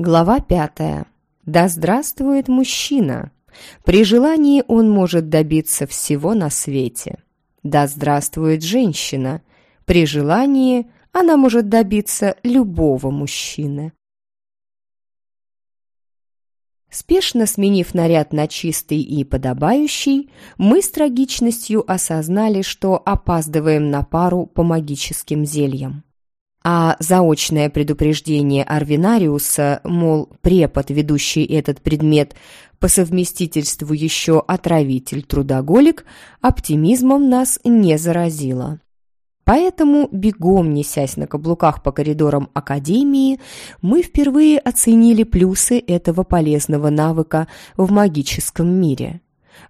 Глава пятая. Да здравствует мужчина! При желании он может добиться всего на свете. Да здравствует женщина! При желании она может добиться любого мужчины. Спешно сменив наряд на чистый и подобающий, мы с трагичностью осознали, что опаздываем на пару по магическим зельям. А заочное предупреждение Арвинариуса, мол, препод, ведущий этот предмет, по совместительству еще отравитель-трудоголик, оптимизмом нас не заразило. Поэтому, бегом несясь на каблуках по коридорам Академии, мы впервые оценили плюсы этого полезного навыка в магическом мире.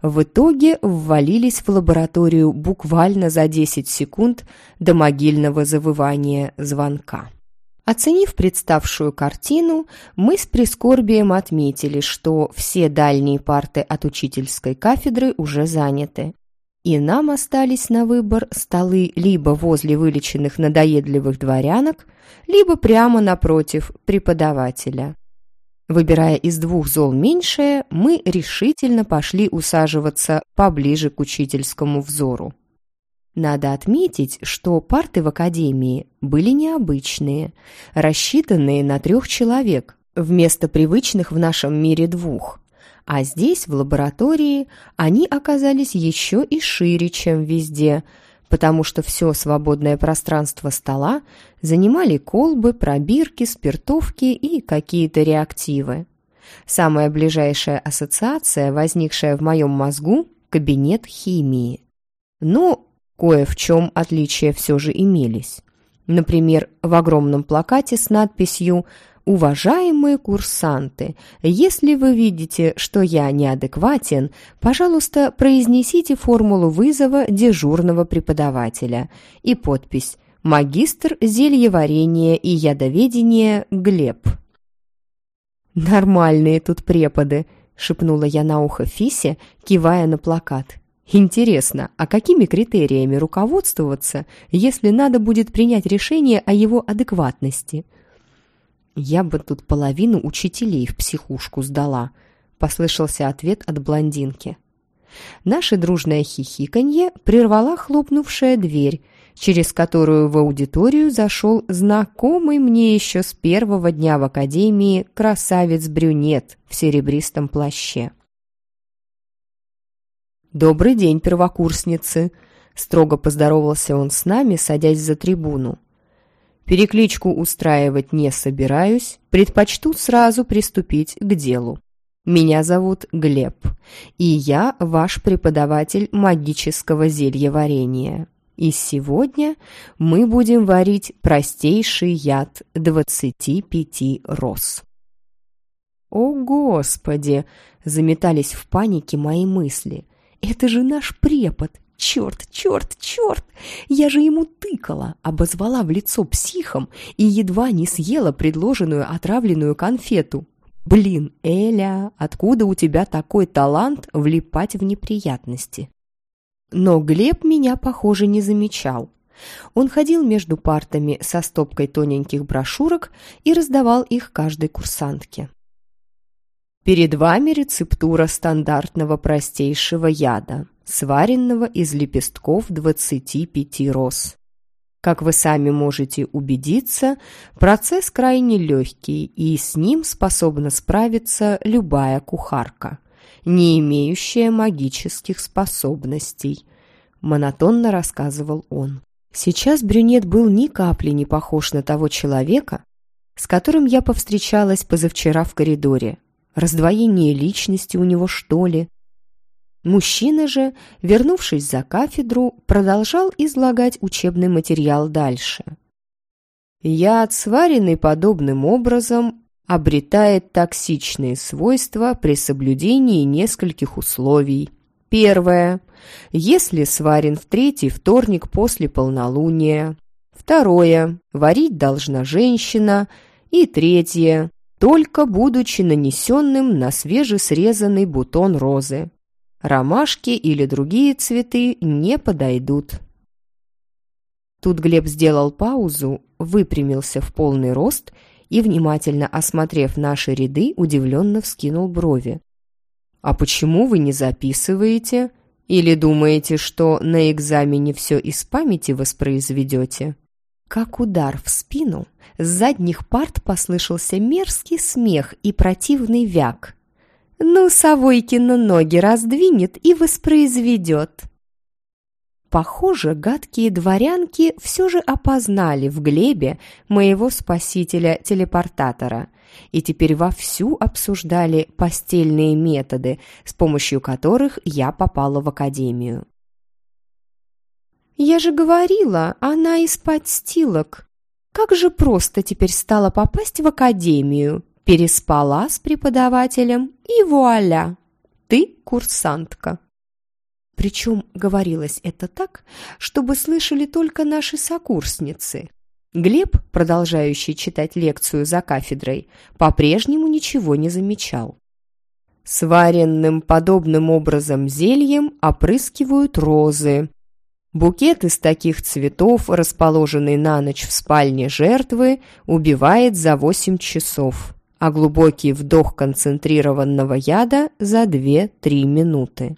В итоге ввалились в лабораторию буквально за 10 секунд до могильного завывания звонка. Оценив представшую картину, мы с прискорбием отметили, что все дальние парты от учительской кафедры уже заняты. И нам остались на выбор столы либо возле вылеченных надоедливых дворянок, либо прямо напротив преподавателя. Выбирая из двух зол меньшее, мы решительно пошли усаживаться поближе к учительскому взору. Надо отметить, что парты в академии были необычные, рассчитанные на трех человек, вместо привычных в нашем мире двух. А здесь, в лаборатории, они оказались еще и шире, чем везде – потому что все свободное пространство стола занимали колбы, пробирки, спиртовки и какие-то реактивы. Самая ближайшая ассоциация, возникшая в моем мозгу – кабинет химии. Но кое в чем отличия все же имелись. Например, в огромном плакате с надписью Уважаемые курсанты, если вы видите, что я неадекватен, пожалуйста, произнесите формулу вызова дежурного преподавателя и подпись «Магистр зельеварения и ядоведения Глеб». «Нормальные тут преподы», — шепнула я на ухо Фисе, кивая на плакат. «Интересно, а какими критериями руководствоваться, если надо будет принять решение о его адекватности?» «Я бы тут половину учителей в психушку сдала», — послышался ответ от блондинки. Наше дружное хихиканье прервала хлопнувшая дверь, через которую в аудиторию зашел знакомый мне еще с первого дня в академии красавец-брюнет в серебристом плаще. «Добрый день, первокурсницы!» — строго поздоровался он с нами, садясь за трибуну. Перекличку устраивать не собираюсь, предпочту сразу приступить к делу. Меня зовут Глеб, и я ваш преподаватель магического зельеварения. И сегодня мы будем варить простейший яд 25 роз. «О, Господи!» — заметались в панике мои мысли. «Это же наш препод, Черт, черт, черт! Я же ему тыкала, обозвала в лицо психом и едва не съела предложенную отравленную конфету. Блин, Эля, откуда у тебя такой талант влипать в неприятности? Но Глеб меня, похоже, не замечал. Он ходил между партами со стопкой тоненьких брошюрок и раздавал их каждой курсантке. Перед вами рецептура стандартного простейшего яда сваренного из лепестков 25 роз. Как вы сами можете убедиться, процесс крайне легкий, и с ним способна справиться любая кухарка, не имеющая магических способностей, монотонно рассказывал он. Сейчас брюнет был ни капли не похож на того человека, с которым я повстречалась позавчера в коридоре. Раздвоение личности у него, что ли? Мужчина же, вернувшись за кафедру, продолжал излагать учебный материал дальше. Яд, сваренный подобным образом, обретает токсичные свойства при соблюдении нескольких условий. Первое. Если сварен в третий вторник после полнолуния. Второе. Варить должна женщина. И третье. Только будучи нанесенным на свежесрезанный бутон розы. Ромашки или другие цветы не подойдут. Тут Глеб сделал паузу, выпрямился в полный рост и, внимательно осмотрев наши ряды, удивленно вскинул брови. «А почему вы не записываете? Или думаете, что на экзамене все из памяти воспроизведете?» Как удар в спину, с задних парт послышался мерзкий смех и противный вяк. «Ну, Савойкина ноги раздвинет и воспроизведет!» Похоже, гадкие дворянки все же опознали в Глебе моего спасителя-телепортатора и теперь вовсю обсуждали постельные методы, с помощью которых я попала в академию. «Я же говорила, она из подстилок. Как же просто теперь стало попасть в академию. Переспала с преподавателем и вуаля! Ты курсантка!» Причем говорилось это так, чтобы слышали только наши сокурсницы. Глеб, продолжающий читать лекцию за кафедрой, по-прежнему ничего не замечал. Сваренным подобным образом зельем опрыскивают розы. Букет из таких цветов, расположенный на ночь в спальне жертвы, убивает за 8 часов, а глубокий вдох концентрированного яда за 2-3 минуты.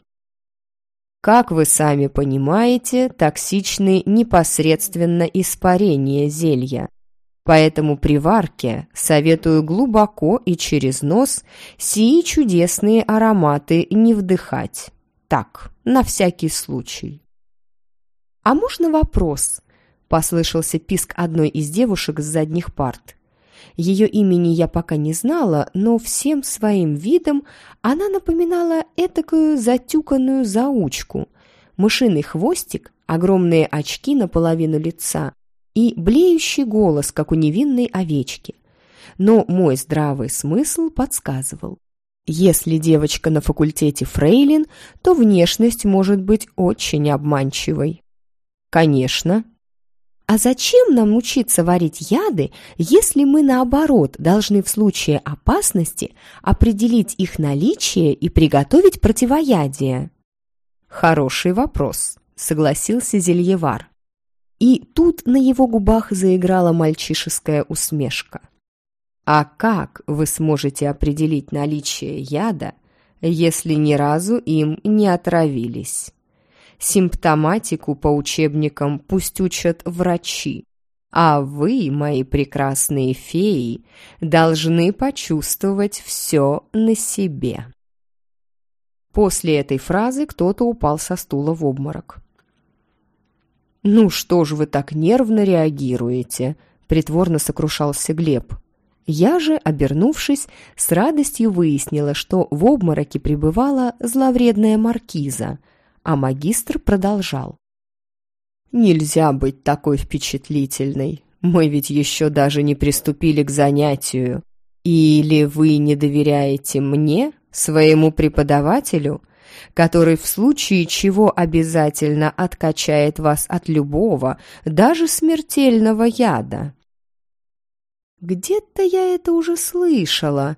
Как вы сами понимаете, токсичны непосредственно испарение зелья. Поэтому при варке советую глубоко и через нос сии чудесные ароматы не вдыхать. Так, на всякий случай. «А можно вопрос?» – послышался писк одной из девушек с задних парт. Ее имени я пока не знала, но всем своим видом она напоминала этакую затюканную заучку. Мышиный хвостик, огромные очки наполовину лица и блеющий голос, как у невинной овечки. Но мой здравый смысл подсказывал. Если девочка на факультете фрейлин, то внешность может быть очень обманчивой. Конечно, а зачем нам учиться варить яды, если мы, наоборот, должны в случае опасности определить их наличие и приготовить противоядие? Хороший вопрос, согласился Зельевар. И тут на его губах заиграла мальчишеская усмешка. А как вы сможете определить наличие яда, если ни разу им не отравились? Симптоматику по учебникам пусть учат врачи. А вы, мои прекрасные феи, должны почувствовать все на себе. После этой фразы кто-то упал со стула в обморок. «Ну что ж вы так нервно реагируете?» – притворно сокрушался Глеб. Я же, обернувшись, с радостью выяснила, что в обмороке пребывала зловредная маркиза – а магистр продолжал. «Нельзя быть такой впечатлительной. Мы ведь еще даже не приступили к занятию. Или вы не доверяете мне, своему преподавателю, который в случае чего обязательно откачает вас от любого, даже смертельного яда?» «Где-то я это уже слышала»,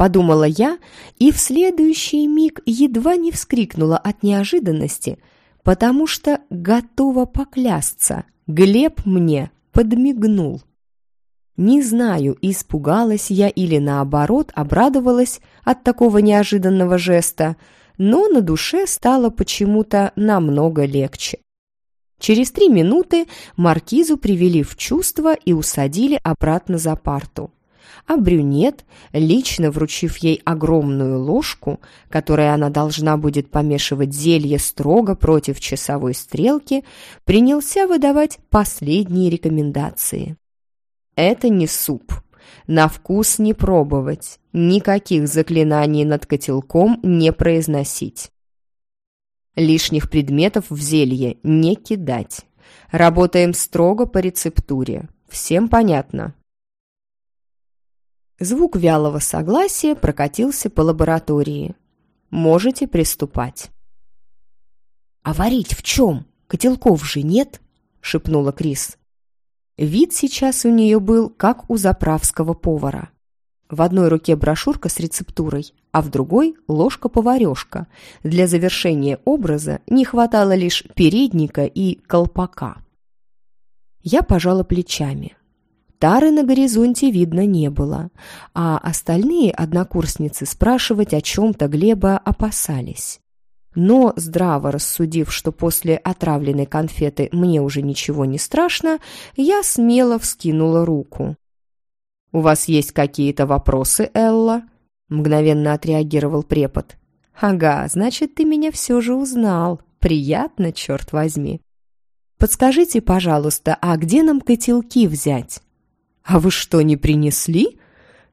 подумала я и в следующий миг едва не вскрикнула от неожиданности, потому что готова поклясться, Глеб мне подмигнул. Не знаю, испугалась я или наоборот обрадовалась от такого неожиданного жеста, но на душе стало почему-то намного легче. Через три минуты маркизу привели в чувство и усадили обратно за парту а брюнет, лично вручив ей огромную ложку, которой она должна будет помешивать зелье строго против часовой стрелки, принялся выдавать последние рекомендации. «Это не суп. На вкус не пробовать. Никаких заклинаний над котелком не произносить. Лишних предметов в зелье не кидать. Работаем строго по рецептуре. Всем понятно?» Звук вялого согласия прокатился по лаборатории. «Можете приступать». «А варить в чем? Котелков же нет?» — шепнула Крис. Вид сейчас у нее был, как у заправского повара. В одной руке брошюрка с рецептурой, а в другой — ложка-поварешка. Для завершения образа не хватало лишь передника и колпака. Я пожала плечами. Тары на горизонте видно не было, а остальные однокурсницы спрашивать о чем-то Глеба опасались. Но, здраво рассудив, что после отравленной конфеты мне уже ничего не страшно, я смело вскинула руку. «У вас есть какие-то вопросы, Элла?» Мгновенно отреагировал препод. «Ага, значит, ты меня все же узнал. Приятно, черт возьми. Подскажите, пожалуйста, а где нам котелки взять?» «А вы что, не принесли?»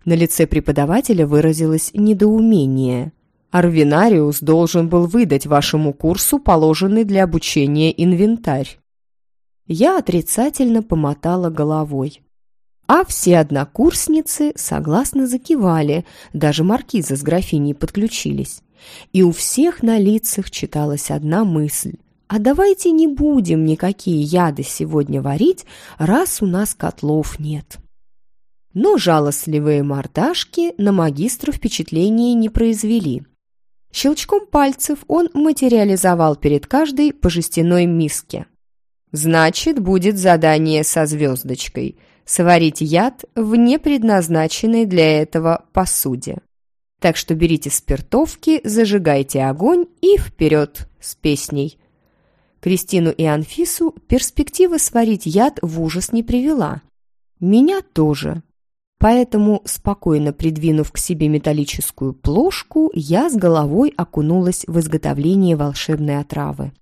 На лице преподавателя выразилось недоумение. «Арвинариус должен был выдать вашему курсу положенный для обучения инвентарь». Я отрицательно помотала головой. А все однокурсницы согласно закивали, даже маркиза с графиней подключились. И у всех на лицах читалась одна мысль. «А давайте не будем никакие яды сегодня варить, раз у нас котлов нет». Но жалостливые мордашки на магистра впечатления не произвели. Щелчком пальцев он материализовал перед каждой по жестяной миске. «Значит, будет задание со звездочкой – сварить яд в непредназначенной для этого посуде. Так что берите спиртовки, зажигайте огонь и вперед с песней. Кристину и Анфису перспектива сварить яд в ужас не привела. Меня тоже. Поэтому, спокойно придвинув к себе металлическую плошку, я с головой окунулась в изготовление волшебной отравы.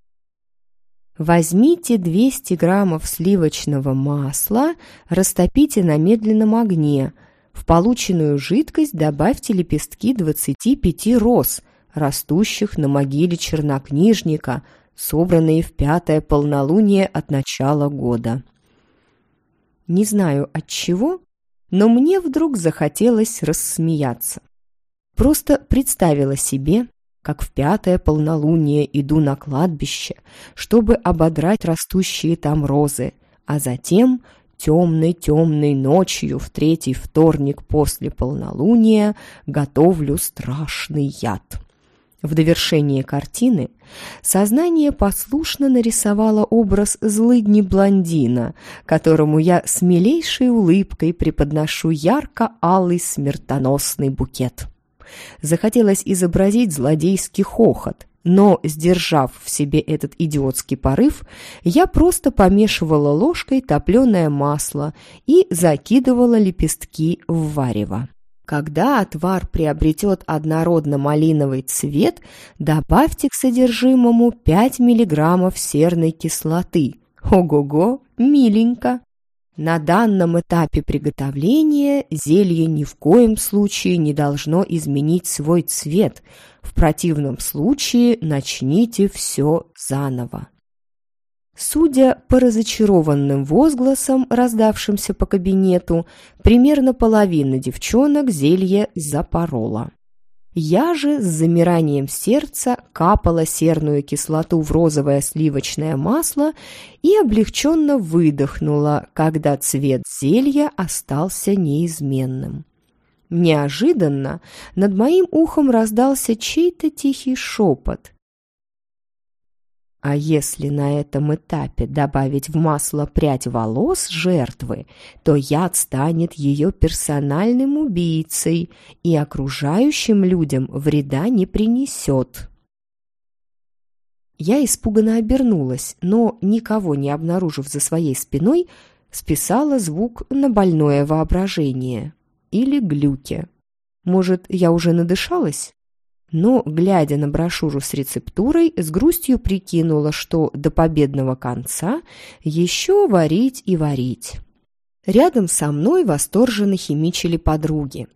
Возьмите 200 граммов сливочного масла, растопите на медленном огне. В полученную жидкость добавьте лепестки 25 роз, растущих на могиле чернокнижника, собранные в пятое полнолуние от начала года. Не знаю от чего, но мне вдруг захотелось рассмеяться. Просто представила себе, как в пятое полнолуние иду на кладбище, чтобы ободрать растущие там розы, а затем темной-темной ночью в третий вторник после полнолуния готовлю страшный яд. В довершение картины сознание послушно нарисовало образ злыдни-блондина, которому я с милейшей улыбкой преподношу ярко-алый смертоносный букет. Захотелось изобразить злодейский хохот, но, сдержав в себе этот идиотский порыв, я просто помешивала ложкой топленое масло и закидывала лепестки в варево. Когда отвар приобретет однородно-малиновый цвет, добавьте к содержимому 5 мг серной кислоты. Ого-го, миленько! На данном этапе приготовления зелье ни в коем случае не должно изменить свой цвет. В противном случае начните все заново. Судя по разочарованным возгласам, раздавшимся по кабинету, примерно половина девчонок зелье запорола. Я же с замиранием сердца капала серную кислоту в розовое сливочное масло и облегченно выдохнула, когда цвет зелья остался неизменным. Неожиданно над моим ухом раздался чей-то тихий шепот. А если на этом этапе добавить в масло прядь волос жертвы, то яд станет ее персональным убийцей и окружающим людям вреда не принесет. Я испуганно обернулась, но, никого не обнаружив за своей спиной, списала звук на больное воображение или глюки. Может, я уже надышалась? Но, глядя на брошюру с рецептурой, с грустью прикинула, что до победного конца еще варить и варить. Рядом со мной восторженно химичили подруги.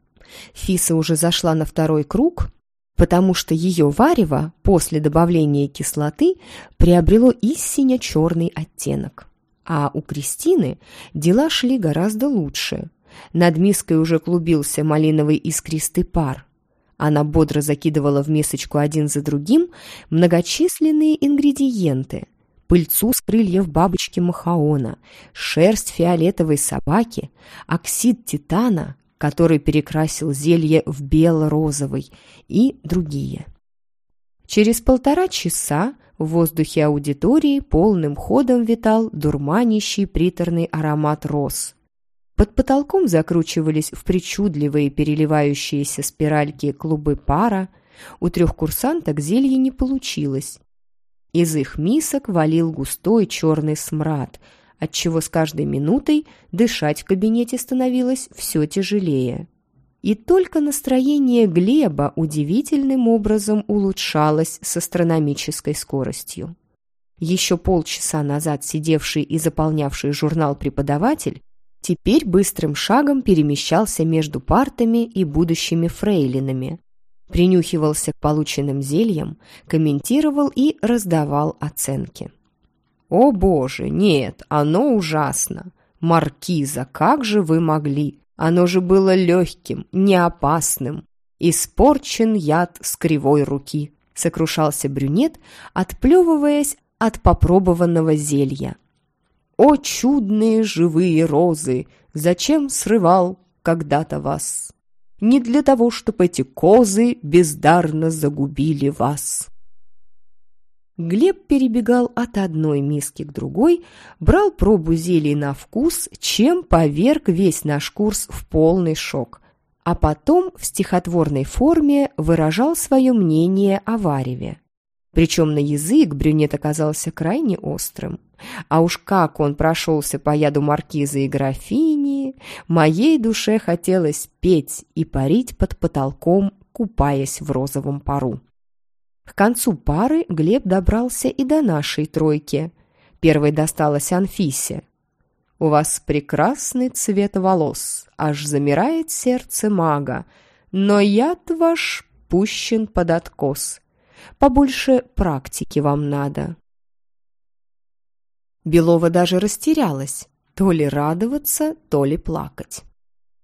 Фиса уже зашла на второй круг, потому что ее варево после добавления кислоты приобрело истинно черный оттенок. А у Кристины дела шли гораздо лучше. Над миской уже клубился малиновый искристый пар, она бодро закидывала в мисочку один за другим многочисленные ингредиенты. Пыльцу с крыльев бабочки Махаона, шерсть фиолетовой собаки, оксид титана, который перекрасил зелье в бело-розовый и другие. Через полтора часа в воздухе аудитории полным ходом витал дурманящий приторный аромат роз. Под потолком закручивались в причудливые переливающиеся спиральки клубы пара. У трех курсанток зелье не получилось. Из их мисок валил густой черный смрад, отчего с каждой минутой дышать в кабинете становилось все тяжелее. И только настроение Глеба удивительным образом улучшалось с астрономической скоростью. Еще полчаса назад сидевший и заполнявший журнал преподаватель теперь быстрым шагом перемещался между партами и будущими фрейлинами, принюхивался к полученным зельям, комментировал и раздавал оценки. «О боже, нет, оно ужасно! Маркиза, как же вы могли? Оно же было легким, неопасным. Испорчен яд с кривой руки», — сокрушался брюнет, отплевываясь от попробованного зелья. «О чудные живые розы! Зачем срывал когда-то вас?» не для того, чтобы эти козы бездарно загубили вас. Глеб перебегал от одной миски к другой, брал пробу зелий на вкус, чем поверг весь наш курс в полный шок, а потом в стихотворной форме выражал свое мнение о вареве. Причем на язык брюнет оказался крайне острым. А уж как он прошелся по яду маркизы и графини, моей душе хотелось петь и парить под потолком, купаясь в розовом пару. К концу пары Глеб добрался и до нашей тройки. Первой досталась Анфисе. «У вас прекрасный цвет волос, аж замирает сердце мага, но яд ваш пущен под откос. Побольше практики вам надо». Белова даже растерялась, то ли радоваться, то ли плакать.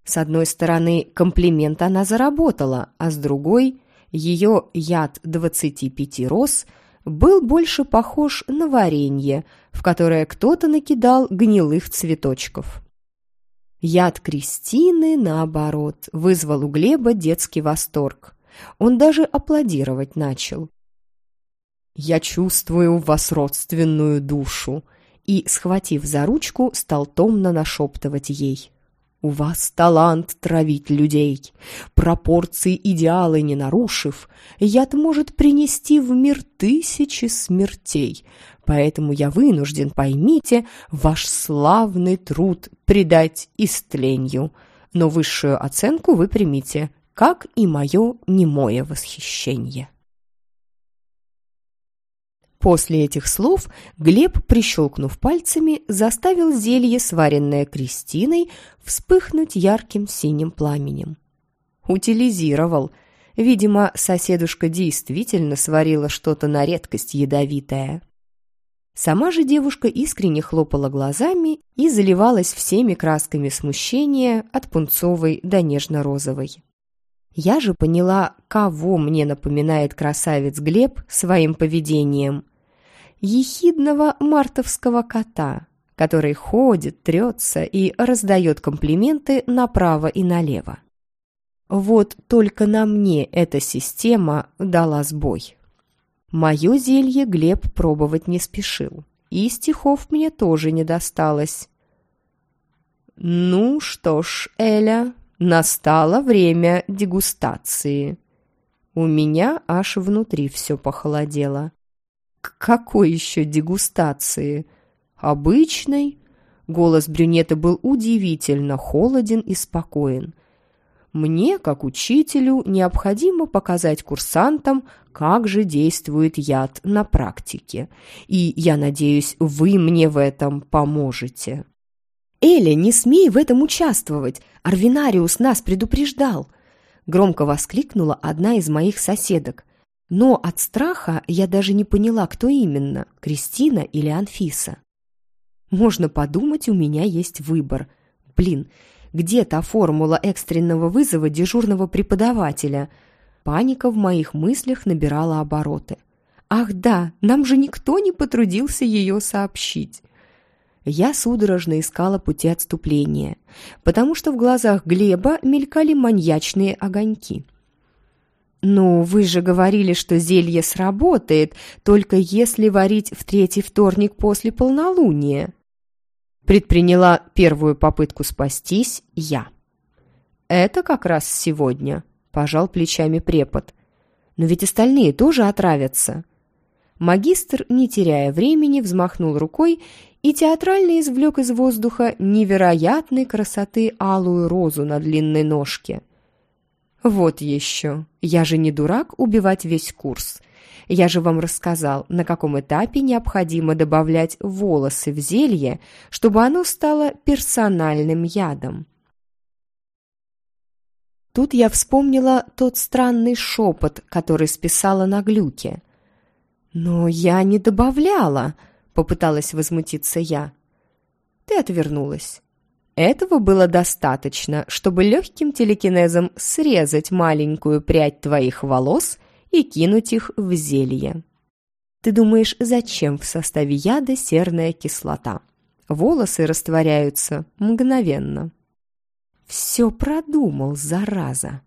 С одной стороны, комплимент она заработала, а с другой, ее яд 25 роз был больше похож на варенье, в которое кто-то накидал гнилых цветочков. Яд Кристины, наоборот, вызвал у Глеба детский восторг. Он даже аплодировать начал. «Я чувствую в вас родственную душу», и, схватив за ручку, стал томно нашептывать ей. «У вас талант травить людей. Пропорции идеалы не нарушив, яд может принести в мир тысячи смертей. Поэтому я вынужден, поймите, ваш славный труд предать истленью. Но высшую оценку вы примите, как и мое немое восхищение». После этих слов Глеб, прищелкнув пальцами, заставил зелье, сваренное Кристиной, вспыхнуть ярким синим пламенем. Утилизировал. Видимо, соседушка действительно сварила что-то на редкость ядовитое. Сама же девушка искренне хлопала глазами и заливалась всеми красками смущения от пунцовой до нежно-розовой. Я же поняла, кого мне напоминает красавец Глеб своим поведением – ехидного мартовского кота, который ходит, трется и раздает комплименты направо и налево. Вот только на мне эта система дала сбой. Мое зелье Глеб пробовать не спешил, и стихов мне тоже не досталось. «Ну что ж, Эля, настало время дегустации». У меня аж внутри все похолодело. К какой еще дегустации? Обычной? Голос брюнета был удивительно холоден и спокоен. Мне, как учителю, необходимо показать курсантам, как же действует яд на практике. И я надеюсь, вы мне в этом поможете. «Эля, не смей в этом участвовать! Арвинариус нас предупреждал!» Громко воскликнула одна из моих соседок. Но от страха я даже не поняла, кто именно, Кристина или Анфиса. Можно подумать, у меня есть выбор. Блин, где та формула экстренного вызова дежурного преподавателя? Паника в моих мыслях набирала обороты. Ах да, нам же никто не потрудился ее сообщить. Я судорожно искала пути отступления, потому что в глазах Глеба мелькали маньячные огоньки. «Ну, вы же говорили, что зелье сработает, только если варить в третий вторник после полнолуния». Предприняла первую попытку спастись я. «Это как раз сегодня», — пожал плечами препод. «Но ведь остальные тоже отравятся». Магистр, не теряя времени, взмахнул рукой и театрально извлек из воздуха невероятной красоты алую розу на длинной ножке. «Вот еще! Я же не дурак убивать весь курс. Я же вам рассказал, на каком этапе необходимо добавлять волосы в зелье, чтобы оно стало персональным ядом». Тут я вспомнила тот странный шепот, который списала на глюке. «Но я не добавляла», — попыталась возмутиться я. Ты отвернулась. Этого было достаточно, чтобы легким телекинезом срезать маленькую прядь твоих волос и кинуть их в зелье. Ты думаешь, зачем в составе яда серная кислота? Волосы растворяются мгновенно. Все продумал, зараза.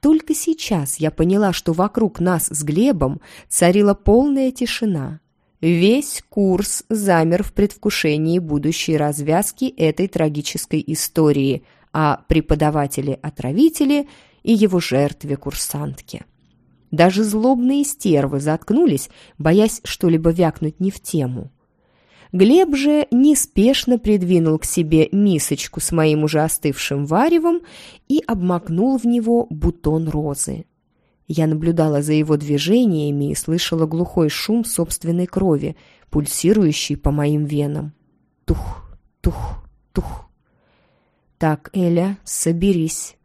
Только сейчас я поняла, что вокруг нас с Глебом царила полная тишина. Весь курс замер в предвкушении будущей развязки этой трагической истории о преподавателе-отравителе и его жертве-курсантке. Даже злобные стервы заткнулись, боясь что-либо вякнуть не в тему. Глеб же неспешно придвинул к себе мисочку с моим уже остывшим варевом и обмакнул в него бутон розы. Я наблюдала за его движениями и слышала глухой шум собственной крови, пульсирующий по моим венам. Тух, тух, тух. Так, Эля, соберись.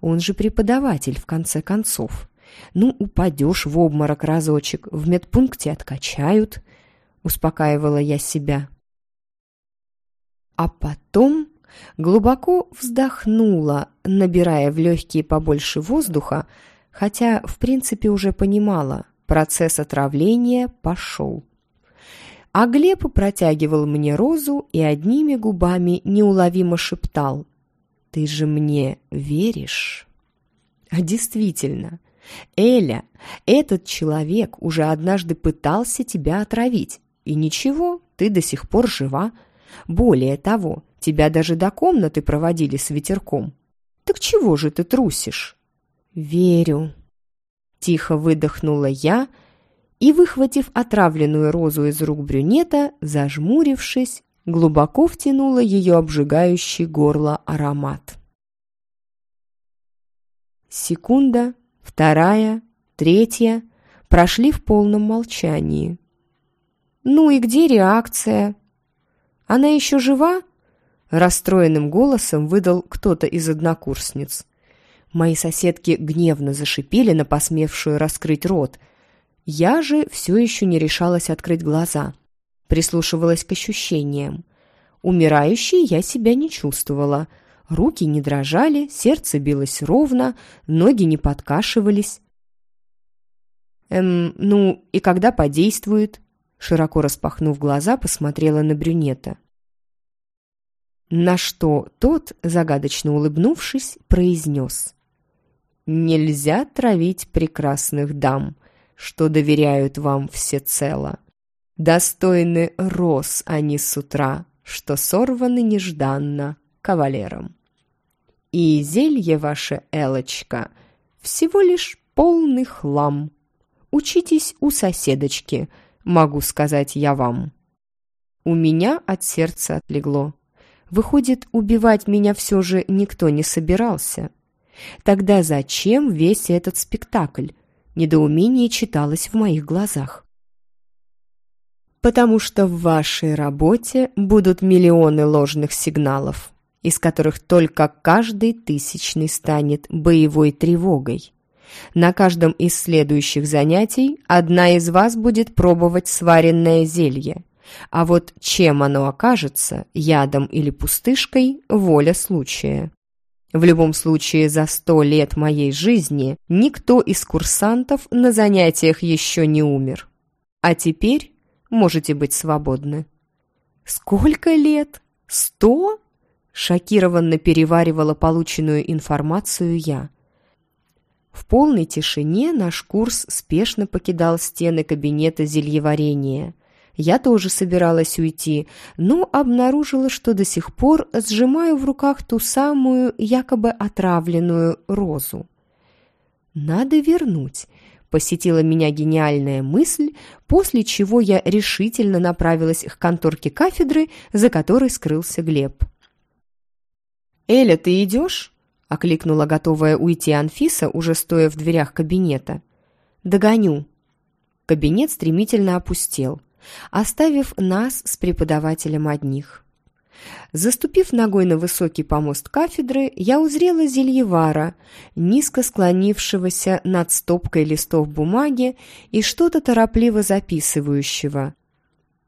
Он же преподаватель, в конце концов. Ну, упадешь в обморок разочек, в медпункте откачают — успокаивала я себя. А потом глубоко вздохнула, набирая в легкие побольше воздуха, хотя, в принципе, уже понимала, процесс отравления пошел. А Глеб протягивал мне розу и одними губами неуловимо шептал «Ты же мне веришь?» А действительно, Эля, этот человек уже однажды пытался тебя отравить, и ничего, ты до сих пор жива. Более того, тебя даже до комнаты проводили с ветерком. Так чего же ты трусишь? Верю. Тихо выдохнула я и, выхватив отравленную розу из рук брюнета, зажмурившись, глубоко втянула ее обжигающий горло аромат. Секунда, вторая, третья прошли в полном молчании. «Ну и где реакция?» «Она еще жива?» Расстроенным голосом выдал кто-то из однокурсниц. Мои соседки гневно зашипели на посмевшую раскрыть рот. Я же все еще не решалась открыть глаза. Прислушивалась к ощущениям. Умирающей я себя не чувствовала. Руки не дрожали, сердце билось ровно, ноги не подкашивались. «Эм, ну и когда подействует?» широко распахнув глаза, посмотрела на брюнета. На что тот, загадочно улыбнувшись, произнес. «Нельзя травить прекрасных дам, что доверяют вам всецело. Достойны роз они с утра, что сорваны нежданно кавалером. И зелье ваше, Элочка, всего лишь полный хлам. Учитесь у соседочки — могу сказать я вам. У меня от сердца отлегло. Выходит, убивать меня все же никто не собирался. Тогда зачем весь этот спектакль? Недоумение читалось в моих глазах. Потому что в вашей работе будут миллионы ложных сигналов, из которых только каждый тысячный станет боевой тревогой. На каждом из следующих занятий одна из вас будет пробовать сваренное зелье. А вот чем оно окажется, ядом или пустышкой, воля случая. В любом случае, за сто лет моей жизни никто из курсантов на занятиях еще не умер. А теперь можете быть свободны. «Сколько лет? Сто?» Шокированно переваривала полученную информацию я – в полной тишине наш курс спешно покидал стены кабинета зельеварения. Я тоже собиралась уйти, но обнаружила, что до сих пор сжимаю в руках ту самую якобы отравленную розу. «Надо вернуть», — посетила меня гениальная мысль, после чего я решительно направилась к конторке кафедры, за которой скрылся Глеб. «Эля, ты идешь?» — окликнула готовая уйти Анфиса, уже стоя в дверях кабинета. «Догоню». Кабинет стремительно опустел — оставив нас с преподавателем одних. Заступив ногой на высокий помост кафедры, я узрела Зельевара, низко склонившегося над стопкой листов бумаги и что-то торопливо записывающего.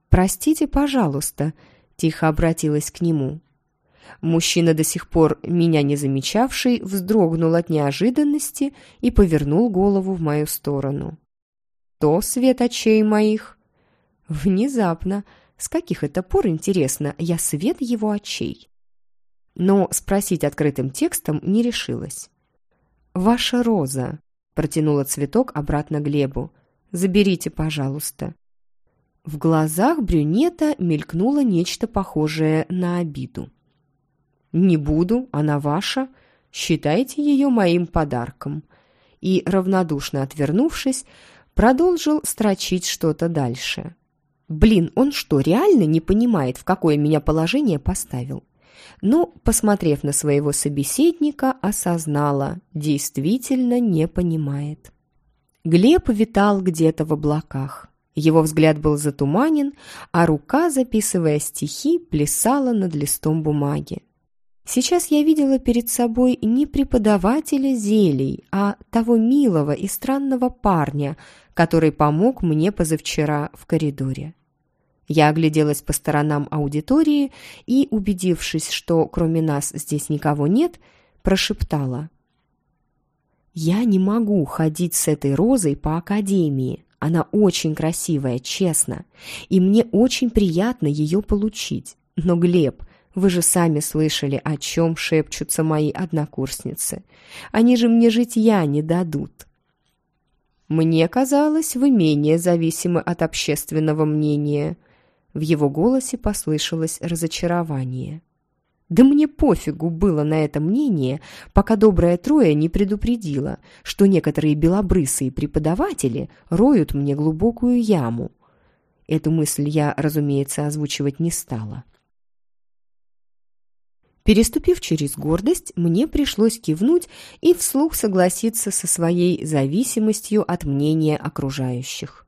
«Простите, пожалуйста», — тихо обратилась к нему. Мужчина, до сих пор меня не замечавший, вздрогнул от неожиданности и повернул голову в мою сторону. «То свет очей моих?» Внезапно. С каких это пор, интересно, я свет его очей? Но спросить открытым текстом не решилась. «Ваша роза», — протянула цветок обратно Глебу. «Заберите, пожалуйста». В глазах брюнета мелькнуло нечто похожее на обиду. «Не буду, она ваша. Считайте ее моим подарком». И, равнодушно отвернувшись, продолжил строчить что-то дальше. Блин, он что, реально не понимает, в какое меня положение поставил? Но, посмотрев на своего собеседника, осознала, действительно не понимает. Глеб витал где-то в облаках. Его взгляд был затуманен, а рука, записывая стихи, плясала над листом бумаги. Сейчас я видела перед собой не преподавателя зелий, а того милого и странного парня, который помог мне позавчера в коридоре. Я огляделась по сторонам аудитории и, убедившись, что кроме нас здесь никого нет, прошептала. «Я не могу ходить с этой розой по академии. Она очень красивая, честно, и мне очень приятно ее получить. Но, Глеб, вы же сами слышали, о чем шепчутся мои однокурсницы. Они же мне житья не дадут». «Мне казалось, вы менее зависимы от общественного мнения», в его голосе послышалось разочарование. Да мне пофигу было на это мнение, пока добрая Троя не предупредила, что некоторые белобрысые преподаватели роют мне глубокую яму. Эту мысль я, разумеется, озвучивать не стала. Переступив через гордость, мне пришлось кивнуть и вслух согласиться со своей зависимостью от мнения окружающих.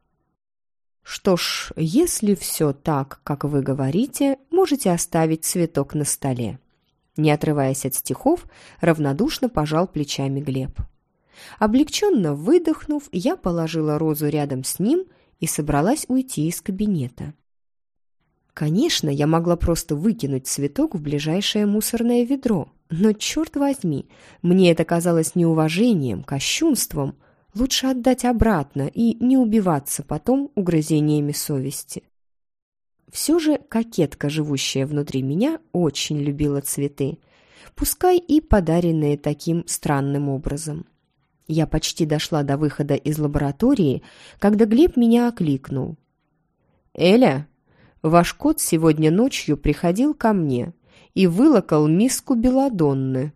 Что ж, если все так, как вы говорите, можете оставить цветок на столе. Не отрываясь от стихов, равнодушно пожал плечами Глеб. Облегченно выдохнув, я положила розу рядом с ним и собралась уйти из кабинета. Конечно, я могла просто выкинуть цветок в ближайшее мусорное ведро, но, черт возьми, мне это казалось неуважением, кощунством, Лучше отдать обратно и не убиваться потом угрызениями совести. Все же кокетка, живущая внутри меня, очень любила цветы, пускай и подаренные таким странным образом. Я почти дошла до выхода из лаборатории, когда Глеб меня окликнул. «Эля, ваш кот сегодня ночью приходил ко мне и вылокал миску белладонны.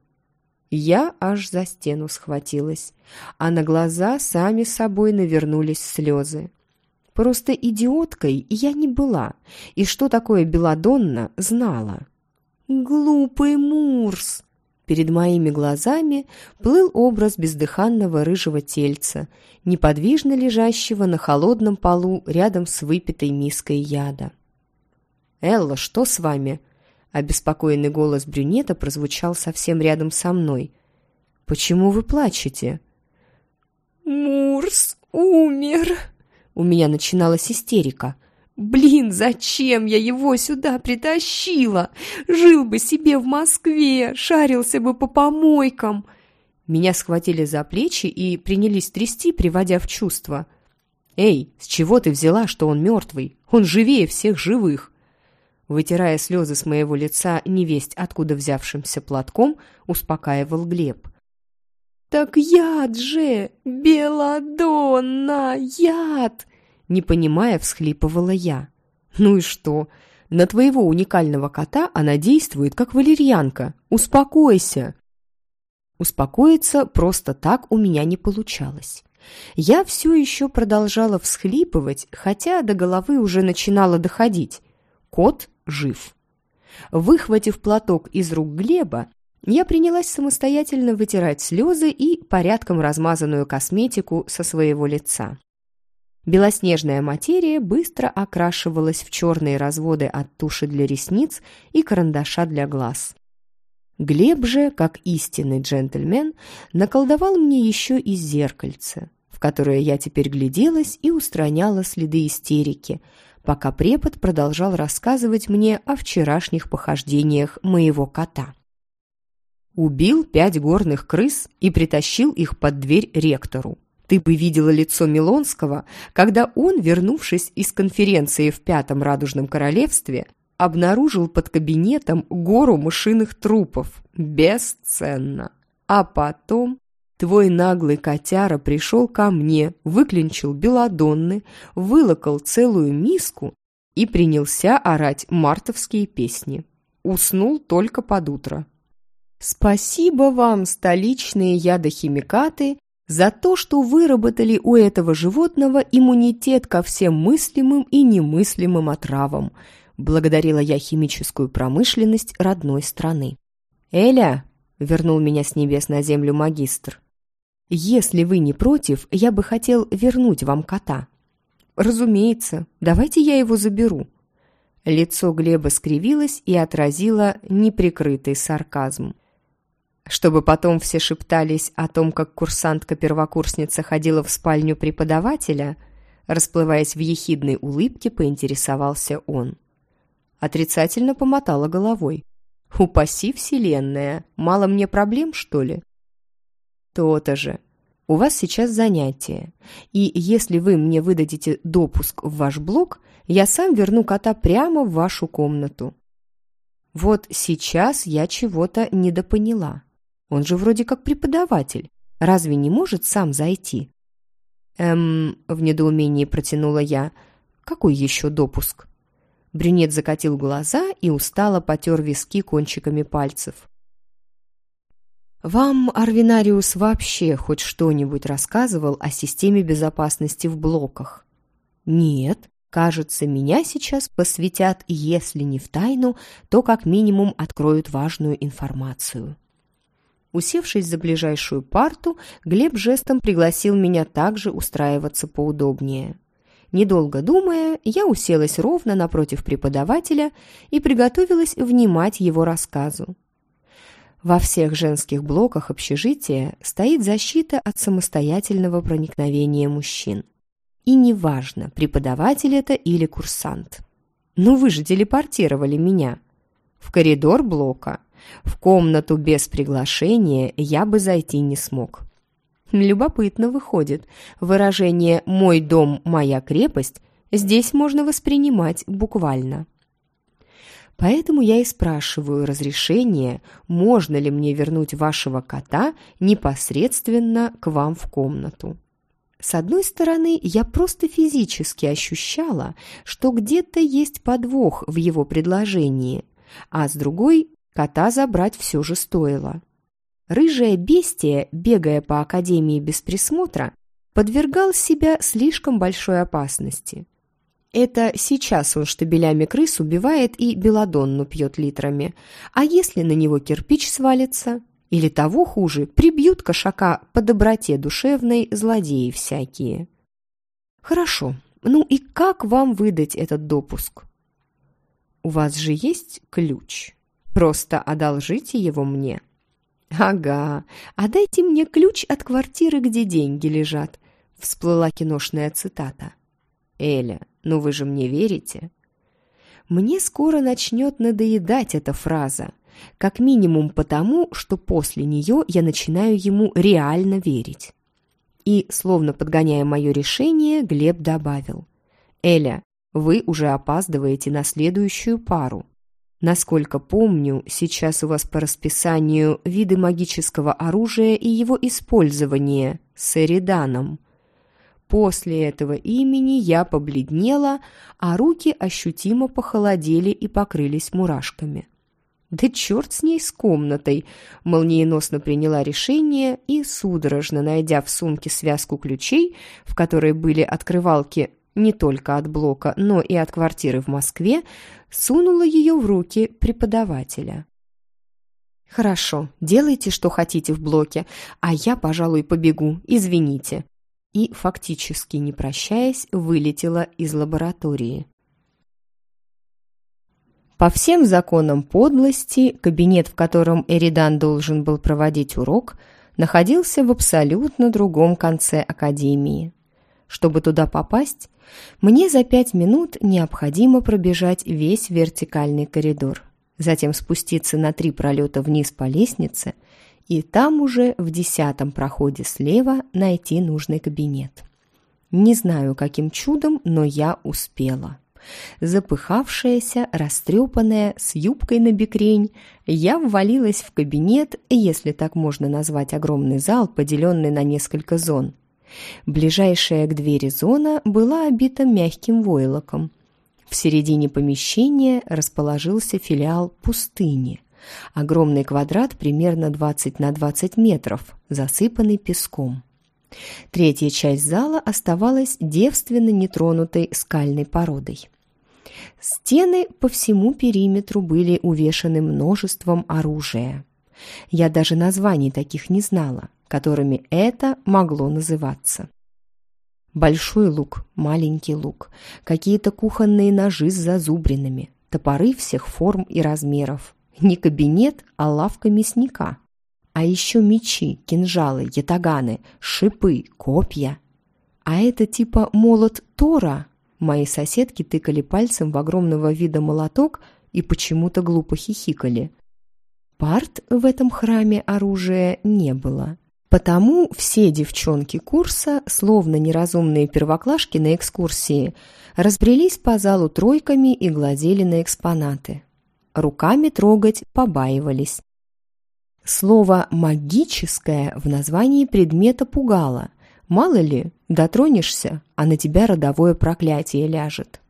Я аж за стену схватилась, а на глаза сами собой навернулись слезы. Просто идиоткой я не была, и что такое Беладонна, знала. «Глупый Мурс!» Перед моими глазами плыл образ бездыханного рыжего тельца, неподвижно лежащего на холодном полу рядом с выпитой миской яда. «Элла, что с вами?» Обеспокоенный голос брюнета прозвучал совсем рядом со мной. «Почему вы плачете?» «Мурс умер!» У меня начиналась истерика. «Блин, зачем я его сюда притащила? Жил бы себе в Москве, шарился бы по помойкам!» Меня схватили за плечи и принялись трясти, приводя в чувство. «Эй, с чего ты взяла, что он мертвый? Он живее всех живых!» Вытирая слезы с моего лица невесть, откуда взявшимся платком, успокаивал Глеб. «Так яд же! Беладонна! Яд!» Не понимая, всхлипывала я. Ну и что? На твоего уникального кота она действует, как валерьянка. Успокойся. Успокоиться просто так у меня не получалось. Я все еще продолжала всхлипывать, хотя до головы уже начинало доходить. Кот жив. Выхватив платок из рук Глеба, я принялась самостоятельно вытирать слезы и порядком размазанную косметику со своего лица. Белоснежная материя быстро окрашивалась в черные разводы от туши для ресниц и карандаша для глаз. Глеб же, как истинный джентльмен, наколдовал мне еще и зеркальце, в которое я теперь гляделась и устраняла следы истерики, пока препод продолжал рассказывать мне о вчерашних похождениях моего кота. Убил пять горных крыс и притащил их под дверь ректору. Ты бы видела лицо Милонского, когда он, вернувшись из конференции в Пятом Радужном Королевстве, обнаружил под кабинетом гору мышиных трупов. Бесценно. А потом твой наглый котяра пришел ко мне, выклинчил белодонны, вылокал целую миску и принялся орать мартовские песни. Уснул только под утро. Спасибо вам, столичные ядохимикаты, за то, что выработали у этого животного иммунитет ко всем мыслимым и немыслимым отравам – Благодарила я химическую промышленность родной страны. «Эля!» — вернул меня с небес на землю магистр. «Если вы не против, я бы хотел вернуть вам кота». «Разумеется. Давайте я его заберу». Лицо Глеба скривилось и отразило неприкрытый сарказм. Чтобы потом все шептались о том, как курсантка-первокурсница ходила в спальню преподавателя, расплываясь в ехидной улыбке, поинтересовался он. Отрицательно помотала головой. «Упаси вселенная! Мало мне проблем, что ли?» «То-то же. У вас сейчас занятие, и если вы мне выдадите допуск в ваш блок, я сам верну кота прямо в вашу комнату». Вот сейчас я чего-то недопоняла. Он же вроде как преподаватель. Разве не может сам зайти? Эм, в недоумении протянула я. Какой еще допуск? Брюнет закатил глаза и устало потер виски кончиками пальцев. «Вам Арвинариус вообще хоть что-нибудь рассказывал о системе безопасности в блоках?» «Нет. Кажется, меня сейчас посвятят, если не в тайну, то как минимум откроют важную информацию». Усевшись за ближайшую парту, Глеб жестом пригласил меня также устраиваться поудобнее. Недолго думая, я уселась ровно напротив преподавателя и приготовилась внимать его рассказу. Во всех женских блоках общежития стоит защита от самостоятельного проникновения мужчин. И неважно, преподаватель это или курсант. Ну вы же телепортировали меня. В коридор блока. В комнату без приглашения я бы зайти не смог. Любопытно выходит. Выражение «мой дом, моя крепость» здесь можно воспринимать буквально. Поэтому я и спрашиваю разрешение, можно ли мне вернуть вашего кота непосредственно к вам в комнату. С одной стороны, я просто физически ощущала, что где-то есть подвох в его предложении, а с другой, кота забрать все же стоило. Рыжая бестия, бегая по академии без присмотра, подвергал себя слишком большой опасности. Это сейчас он штабелями крыс убивает и белодонну пьет литрами. А если на него кирпич свалится? Или того хуже, прибьют кошака по доброте душевной злодеи всякие. Хорошо, ну и как вам выдать этот допуск? У вас же есть ключ. Просто одолжите его мне. «Ага, а дайте мне ключ от квартиры, где деньги лежат», — всплыла киношная цитата. «Эля, ну вы же мне верите?» Мне скоро начнет надоедать эта фраза, как минимум потому, что после нее я начинаю ему реально верить. И, словно подгоняя мое решение, Глеб добавил. «Эля, вы уже опаздываете на следующую пару. Насколько помню, сейчас у вас по расписанию виды магического оружия и его использование с Эриданом. После этого имени я побледнела, а руки ощутимо похолодели и покрылись мурашками. «Да черт с ней, с комнатой!» Молниеносно приняла решение и, судорожно найдя в сумке связку ключей, в которой были открывалки не только от блока, но и от квартиры в Москве, сунула ее в руки преподавателя. «Хорошо, делайте, что хотите в блоке, а я, пожалуй, побегу, извините», и, фактически не прощаясь, вылетела из лаборатории. По всем законам подлости, кабинет, в котором Эридан должен был проводить урок, находился в абсолютно другом конце академии. Чтобы туда попасть, мне за пять минут необходимо пробежать весь вертикальный коридор, затем спуститься на три пролета вниз по лестнице – и там уже в десятом проходе слева найти нужный кабинет. Не знаю, каким чудом, но я успела. Запыхавшаяся, растрепанная, с юбкой на бекрень, я ввалилась в кабинет, если так можно назвать огромный зал, поделенный на несколько зон. Ближайшая к двери зона была обита мягким войлоком. В середине помещения расположился филиал пустыни – Огромный квадрат примерно 20 на 20 метров, засыпанный песком. Третья часть зала оставалась девственно нетронутой скальной породой. Стены по всему периметру были увешаны множеством оружия. Я даже названий таких не знала, которыми это могло называться. Большой лук, маленький лук, какие-то кухонные ножи с зазубринами, топоры всех форм и размеров, не кабинет, а лавка мясника. А еще мечи, кинжалы, ятаганы, шипы, копья. А это типа молот Тора. Мои соседки тыкали пальцем в огромного вида молоток и почему-то глупо хихикали. Парт в этом храме оружия не было. Потому все девчонки курса, словно неразумные первоклашки на экскурсии, разбрелись по залу тройками и глазели на экспонаты руками трогать побаивались. Слово «магическое» в названии предмета пугало. Мало ли, дотронешься, а на тебя родовое проклятие ляжет.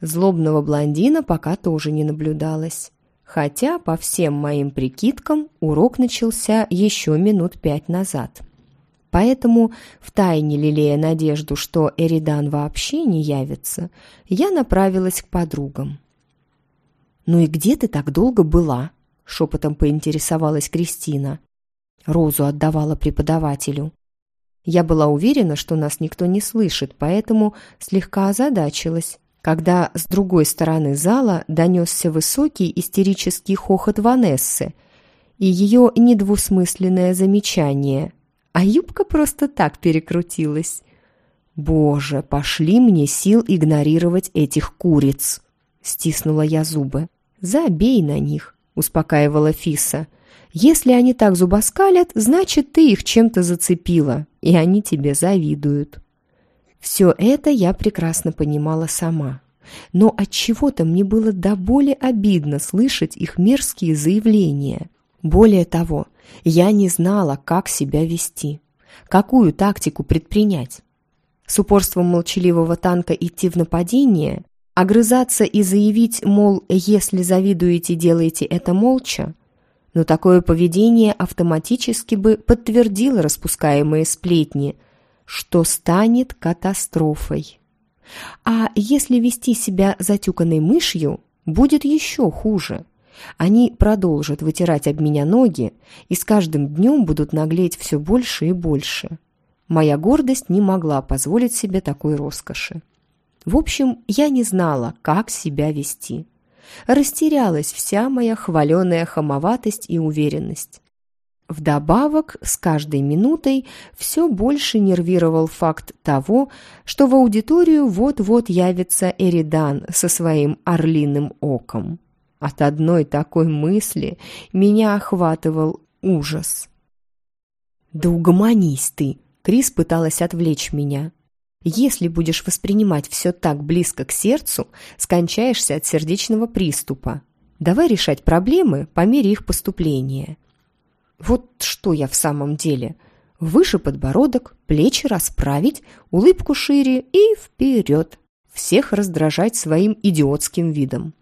Злобного блондина пока тоже не наблюдалось. Хотя, по всем моим прикидкам, урок начался еще минут пять назад. Поэтому, втайне лелея надежду, что Эридан вообще не явится, я направилась к подругам. «Ну и где ты так долго была?» — шепотом поинтересовалась Кристина. Розу отдавала преподавателю. Я была уверена, что нас никто не слышит, поэтому слегка озадачилась, когда с другой стороны зала донесся высокий истерический хохот Ванессы и ее недвусмысленное замечание. А юбка просто так перекрутилась. «Боже, пошли мне сил игнорировать этих куриц!» Стиснула я зубы. «Забей на них», — успокаивала Фиса. «Если они так зубоскалят, значит, ты их чем-то зацепила, и они тебе завидуют». Все это я прекрасно понимала сама. Но от чего то мне было до боли обидно слышать их мерзкие заявления. Более того, я не знала, как себя вести, какую тактику предпринять. С упорством молчаливого танка идти в нападение Огрызаться и заявить, мол, если завидуете, делайте это молча, но такое поведение автоматически бы подтвердило распускаемые сплетни, что станет катастрофой. А если вести себя затюканной мышью, будет еще хуже. Они продолжат вытирать об меня ноги и с каждым днем будут наглеть все больше и больше. Моя гордость не могла позволить себе такой роскоши. В общем, я не знала, как себя вести. Растерялась вся моя хваленая хамоватость и уверенность. Вдобавок, с каждой минутой все больше нервировал факт того, что в аудиторию вот-вот явится Эридан со своим орлиным оком. От одной такой мысли меня охватывал ужас. «Да угомонись ты!» Крис пыталась отвлечь меня. Если будешь воспринимать все так близко к сердцу, скончаешься от сердечного приступа. Давай решать проблемы по мере их поступления. Вот что я в самом деле. Выше подбородок, плечи расправить, улыбку шире и вперед. Всех раздражать своим идиотским видом.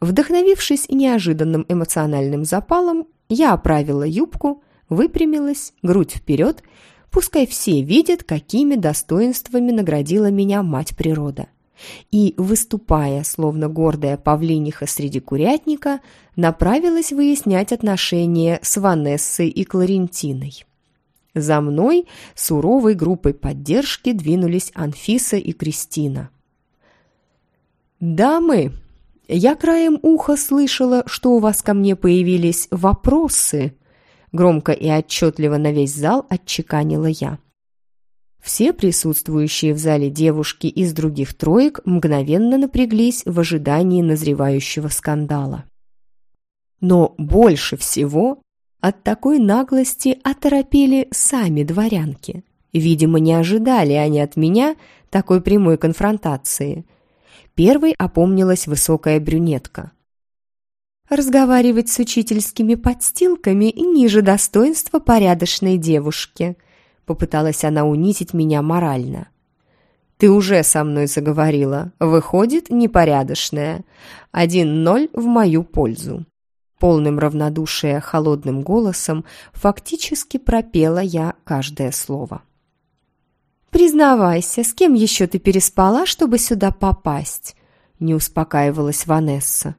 Вдохновившись неожиданным эмоциональным запалом, я оправила юбку, выпрямилась, грудь вперед, пускай все видят, какими достоинствами наградила меня мать природа и, выступая, словно гордая павлиниха среди курятника, направилась выяснять отношения с Ванессой и Кларентиной. За мной суровой группой поддержки двинулись Анфиса и Кристина. «Дамы, я краем уха слышала, что у вас ко мне появились вопросы», громко и отчетливо на весь зал отчеканила я. Все присутствующие в зале девушки из других троек мгновенно напряглись в ожидании назревающего скандала. Но больше всего от такой наглости оторопели сами дворянки. Видимо, не ожидали они от меня такой прямой конфронтации. Первой опомнилась высокая брюнетка. «Разговаривать с учительскими подстилками ниже достоинства порядочной девушки», Попыталась она унизить меня морально. «Ты уже со мной заговорила. Выходит, непорядочная. Один ноль в мою пользу». Полным равнодушия холодным голосом фактически пропела я каждое слово. «Признавайся, с кем еще ты переспала, чтобы сюда попасть?» Не успокаивалась Ванесса.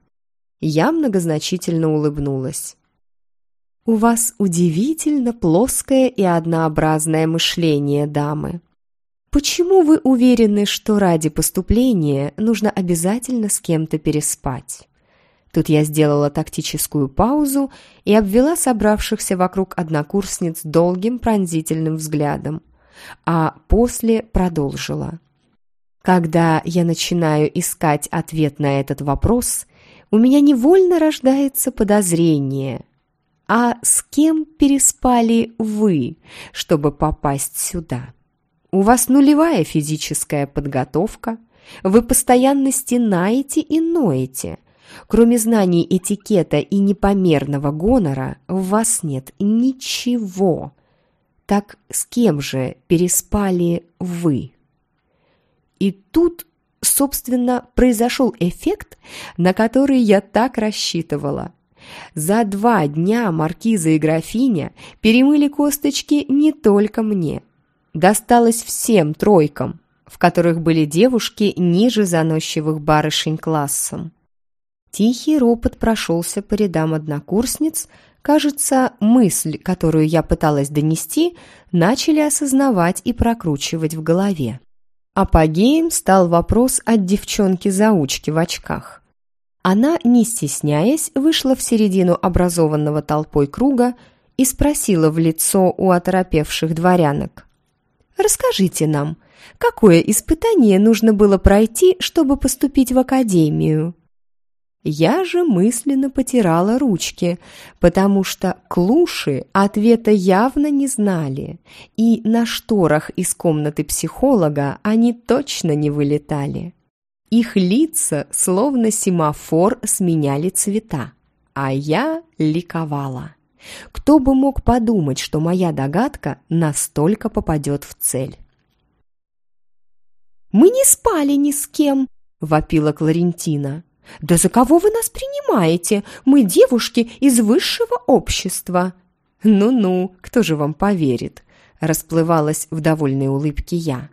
Я многозначительно улыбнулась. «У вас удивительно плоское и однообразное мышление, дамы. Почему вы уверены, что ради поступления нужно обязательно с кем-то переспать?» Тут я сделала тактическую паузу и обвела собравшихся вокруг однокурсниц долгим пронзительным взглядом, а после продолжила. Когда я начинаю искать ответ на этот вопрос, у меня невольно рождается подозрение, а с кем переспали вы, чтобы попасть сюда? У вас нулевая физическая подготовка, вы постоянно стенаете и ноете. Кроме знаний этикета и непомерного гонора, в вас нет ничего. Так с кем же переспали вы? И тут, собственно, произошел эффект, на который я так рассчитывала – за два дня маркиза и графиня перемыли косточки не только мне. Досталось всем тройкам, в которых были девушки ниже заносчивых барышень классом. Тихий ропот прошелся по рядам однокурсниц. Кажется, мысль, которую я пыталась донести, начали осознавать и прокручивать в голове. Апогеем стал вопрос от девчонки-заучки в очках. Она, не стесняясь, вышла в середину образованного толпой круга и спросила в лицо у оторопевших дворянок. «Расскажите нам, какое испытание нужно было пройти, чтобы поступить в академию?» Я же мысленно потирала ручки, потому что клуши ответа явно не знали, и на шторах из комнаты психолога они точно не вылетали. Их лица, словно семафор, сменяли цвета, а я ликовала. Кто бы мог подумать, что моя догадка настолько попадет в цель? «Мы не спали ни с кем!» — вопила Кларентина. «Да за кого вы нас принимаете? Мы девушки из высшего общества!» «Ну-ну, кто же вам поверит?» — расплывалась в довольной улыбке я.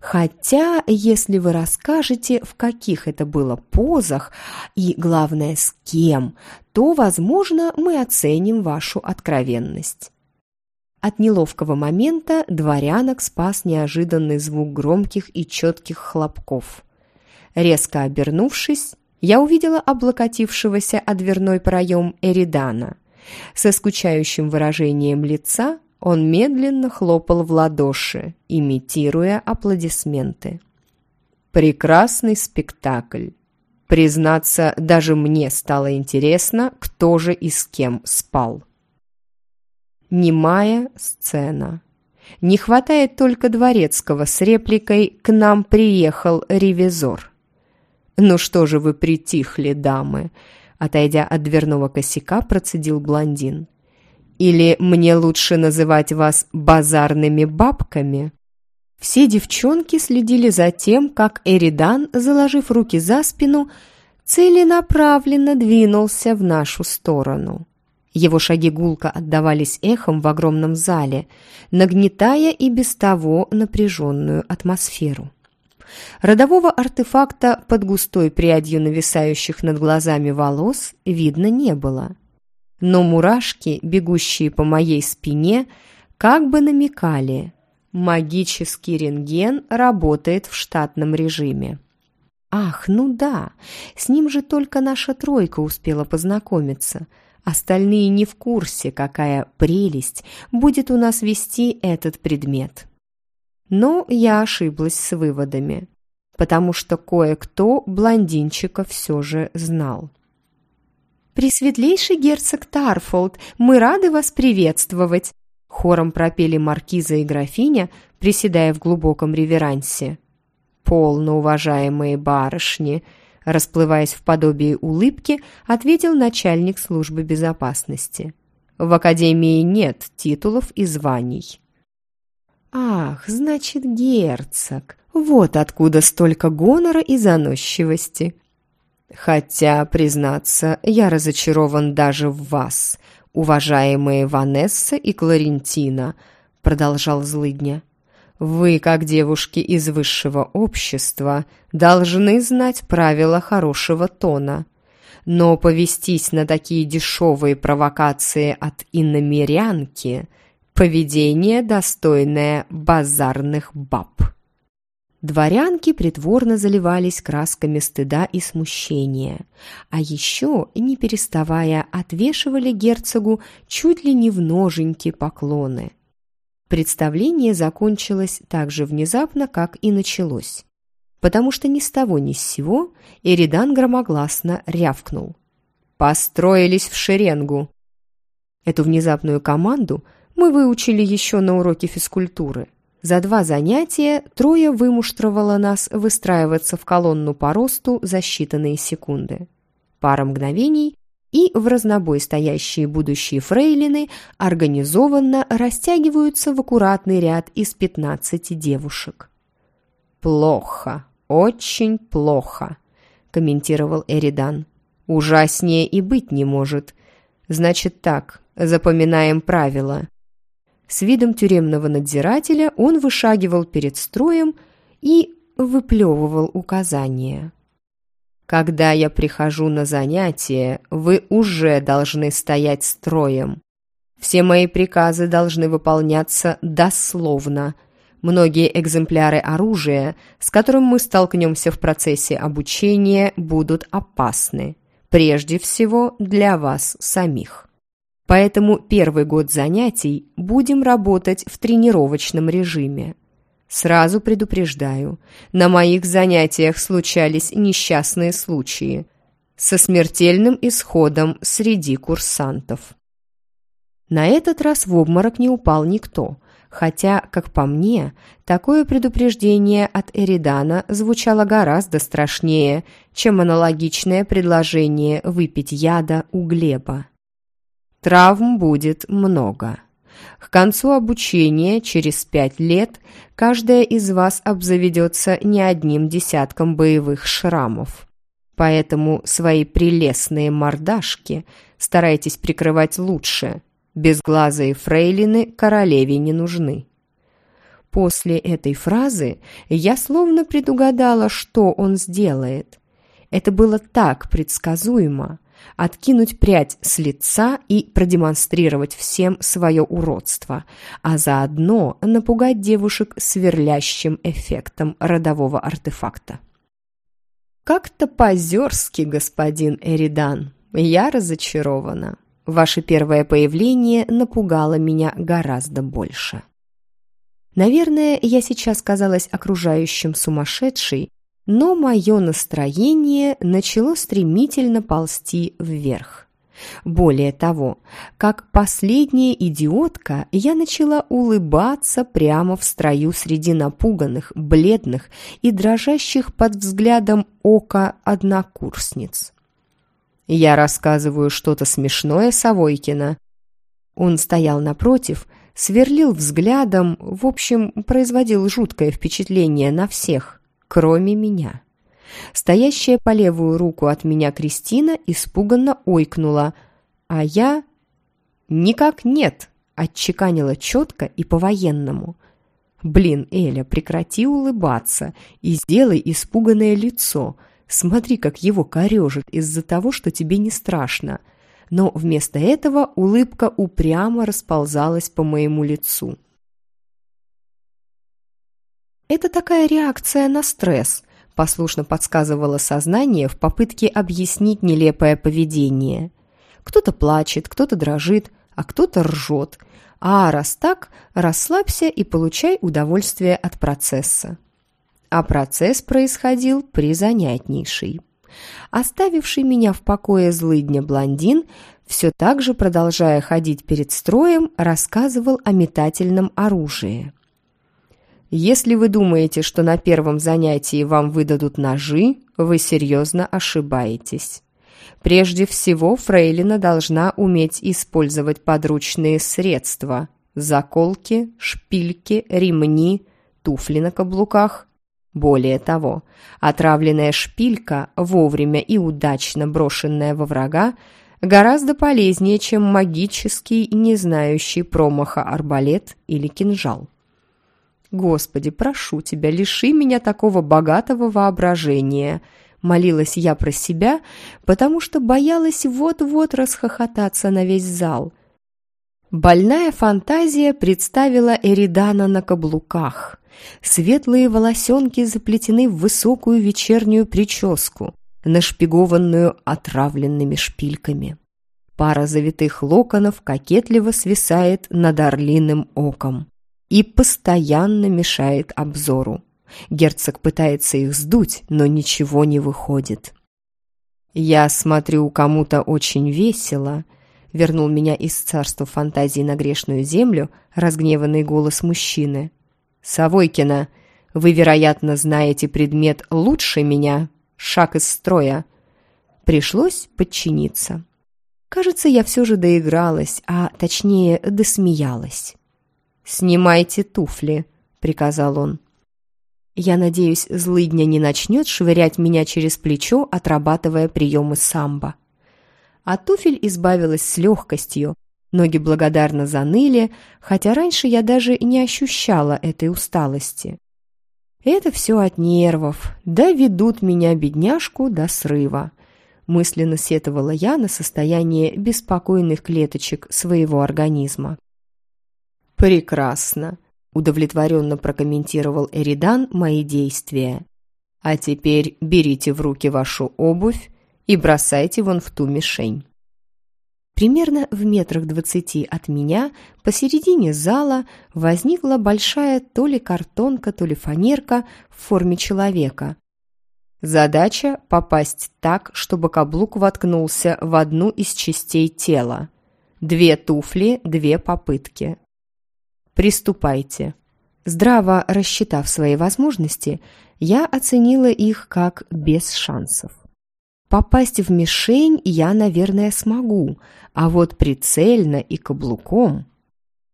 Хотя, если вы расскажете, в каких это было позах и, главное, с кем, то, возможно, мы оценим вашу откровенность. От неловкого момента дворянок спас неожиданный звук громких и четких хлопков. Резко обернувшись, я увидела облокотившегося о дверной проем Эридана. Со скучающим выражением лица он медленно хлопал в ладоши, имитируя аплодисменты. Прекрасный спектакль. Признаться, даже мне стало интересно, кто же и с кем спал. Немая сцена. Не хватает только дворецкого с репликой «К нам приехал ревизор». «Ну что же вы притихли, дамы?» Отойдя от дверного косяка, процедил блондин. Или мне лучше называть вас базарными бабками?» Все девчонки следили за тем, как Эридан, заложив руки за спину, целенаправленно двинулся в нашу сторону. Его шаги гулко отдавались эхом в огромном зале, нагнетая и без того напряженную атмосферу. Родового артефакта под густой прядью нависающих над глазами волос видно не было. Но мурашки, бегущие по моей спине, как бы намекали – магический рентген работает в штатном режиме. Ах, ну да, с ним же только наша тройка успела познакомиться. Остальные не в курсе, какая прелесть будет у нас вести этот предмет. Но я ошиблась с выводами, потому что кое-кто блондинчика все же знал. «Пресветлейший герцог Тарфолд, мы рады вас приветствовать!» Хором пропели маркиза и графиня, приседая в глубоком реверансе. «Полно, уважаемые барышни!» Расплываясь в подобии улыбки, ответил начальник службы безопасности. «В Академии нет титулов и званий». «Ах, значит, герцог! Вот откуда столько гонора и заносчивости!» «Хотя, признаться, я разочарован даже в вас, уважаемые Ванесса и Кларентина», продолжал злыдня. Вы, как девушки из высшего общества, должны знать правила хорошего тона. Но повестись на такие дешевые провокации от иномерянки – поведение, достойное базарных баб. Дворянки притворно заливались красками стыда и смущения, а еще, не переставая, отвешивали герцогу чуть ли не в ноженьки поклоны – Представление закончилось так же внезапно, как и началось. Потому что ни с того ни с сего Эридан громогласно рявкнул. «Построились в шеренгу!» Эту внезапную команду мы выучили еще на уроке физкультуры. За два занятия трое вымуштровало нас выстраиваться в колонну по росту за считанные секунды. Пара мгновений, и в разнобой стоящие будущие фрейлины организованно растягиваются в аккуратный ряд из 15 девушек. «Плохо, очень плохо», — комментировал Эридан. «Ужаснее и быть не может. Значит так, запоминаем правила». С видом тюремного надзирателя он вышагивал перед строем и выплевывал указания. Когда я прихожу на занятие, вы уже должны стоять строем. Все мои приказы должны выполняться дословно. Многие экземпляры оружия, с которым мы столкнемся в процессе обучения, будут опасны. Прежде всего для вас самих. Поэтому первый год занятий будем работать в тренировочном режиме. Сразу предупреждаю, на моих занятиях случались несчастные случаи со смертельным исходом среди курсантов. На этот раз в обморок не упал никто, хотя, как по мне, такое предупреждение от Эридана звучало гораздо страшнее, чем аналогичное предложение выпить яда у Глеба. Травм будет много. К концу обучения, через пять лет, каждая из вас обзаведется не одним десятком боевых шрамов. Поэтому свои прелестные мордашки старайтесь прикрывать лучше. Безглазые фрейлины королеве не нужны. После этой фразы я словно предугадала, что он сделает. Это было так предсказуемо откинуть прядь с лица и продемонстрировать всем свое уродство, а заодно напугать девушек сверлящим эффектом родового артефакта. «Как-то позерски, господин Эридан. Я разочарована. Ваше первое появление напугало меня гораздо больше». Наверное, я сейчас казалась окружающим сумасшедшей, но мое настроение начало стремительно ползти вверх. Более того, как последняя идиотка, я начала улыбаться прямо в строю среди напуганных, бледных и дрожащих под взглядом ока однокурсниц. «Я рассказываю что-то смешное, Савойкина?» Он стоял напротив, сверлил взглядом, в общем, производил жуткое впечатление на всех, кроме меня. Стоящая по левую руку от меня Кристина испуганно ойкнула, а я... «Никак нет!» — отчеканила четко и по-военному. «Блин, Эля, прекрати улыбаться и сделай испуганное лицо. Смотри, как его корежит из-за того, что тебе не страшно». Но вместо этого улыбка упрямо расползалась по моему лицу. Это такая реакция на стресс, послушно подсказывало сознание в попытке объяснить нелепое поведение. Кто-то плачет, кто-то дрожит, а кто-то ржет. А раз так, расслабься и получай удовольствие от процесса. А процесс происходил призанятнейший. Оставивший меня в покое злыдня блондин, все так же, продолжая ходить перед строем, рассказывал о метательном оружии. Если вы думаете, что на первом занятии вам выдадут ножи, вы серьезно ошибаетесь. Прежде всего, фрейлина должна уметь использовать подручные средства – заколки, шпильки, ремни, туфли на каблуках. Более того, отравленная шпилька, вовремя и удачно брошенная во врага, гораздо полезнее, чем магический, не знающий промаха арбалет или кинжал. «Господи, прошу тебя, лиши меня такого богатого воображения!» Молилась я про себя, потому что боялась вот-вот расхохотаться на весь зал. Больная фантазия представила Эридана на каблуках. Светлые волосенки заплетены в высокую вечернюю прическу, нашпигованную отравленными шпильками. Пара завитых локонов кокетливо свисает над орлиным оком и постоянно мешает обзору. Герцог пытается их сдуть, но ничего не выходит. «Я смотрю, кому-то очень весело», — вернул меня из царства фантазии на грешную землю разгневанный голос мужчины. «Савойкина, вы, вероятно, знаете предмет лучше меня. Шаг из строя». Пришлось подчиниться. Кажется, я все же доигралась, а точнее досмеялась. «Снимайте туфли», — приказал он. Я надеюсь, злыдня не начнет швырять меня через плечо, отрабатывая приемы самбо. А туфель избавилась с легкостью. Ноги благодарно заныли, хотя раньше я даже не ощущала этой усталости. Это все от нервов, да ведут меня, бедняжку, до срыва. Мысленно сетовала я на состояние беспокойных клеточек своего организма. «Прекрасно!» – удовлетворенно прокомментировал Эридан мои действия. «А теперь берите в руки вашу обувь и бросайте вон в ту мишень». Примерно в метрах двадцати от меня, посередине зала, возникла большая то ли картонка, то ли фанерка в форме человека. Задача – попасть так, чтобы каблук воткнулся в одну из частей тела. Две туфли, две попытки. Приступайте. Здраво рассчитав свои возможности, я оценила их как без шансов. Попасть в мишень я, наверное, смогу, а вот прицельно и каблуком...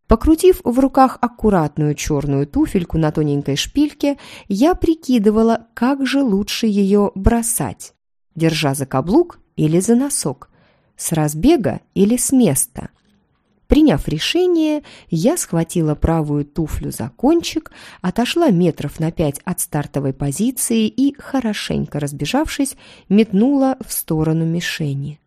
Покрутив в руках аккуратную черную туфельку на тоненькой шпильке, я прикидывала, как же лучше ее бросать, держа за каблук или за носок, с разбега или с места – Приняв решение, я схватила правую туфлю за кончик, отошла метров на пять от стартовой позиции и, хорошенько разбежавшись, метнула в сторону мишени.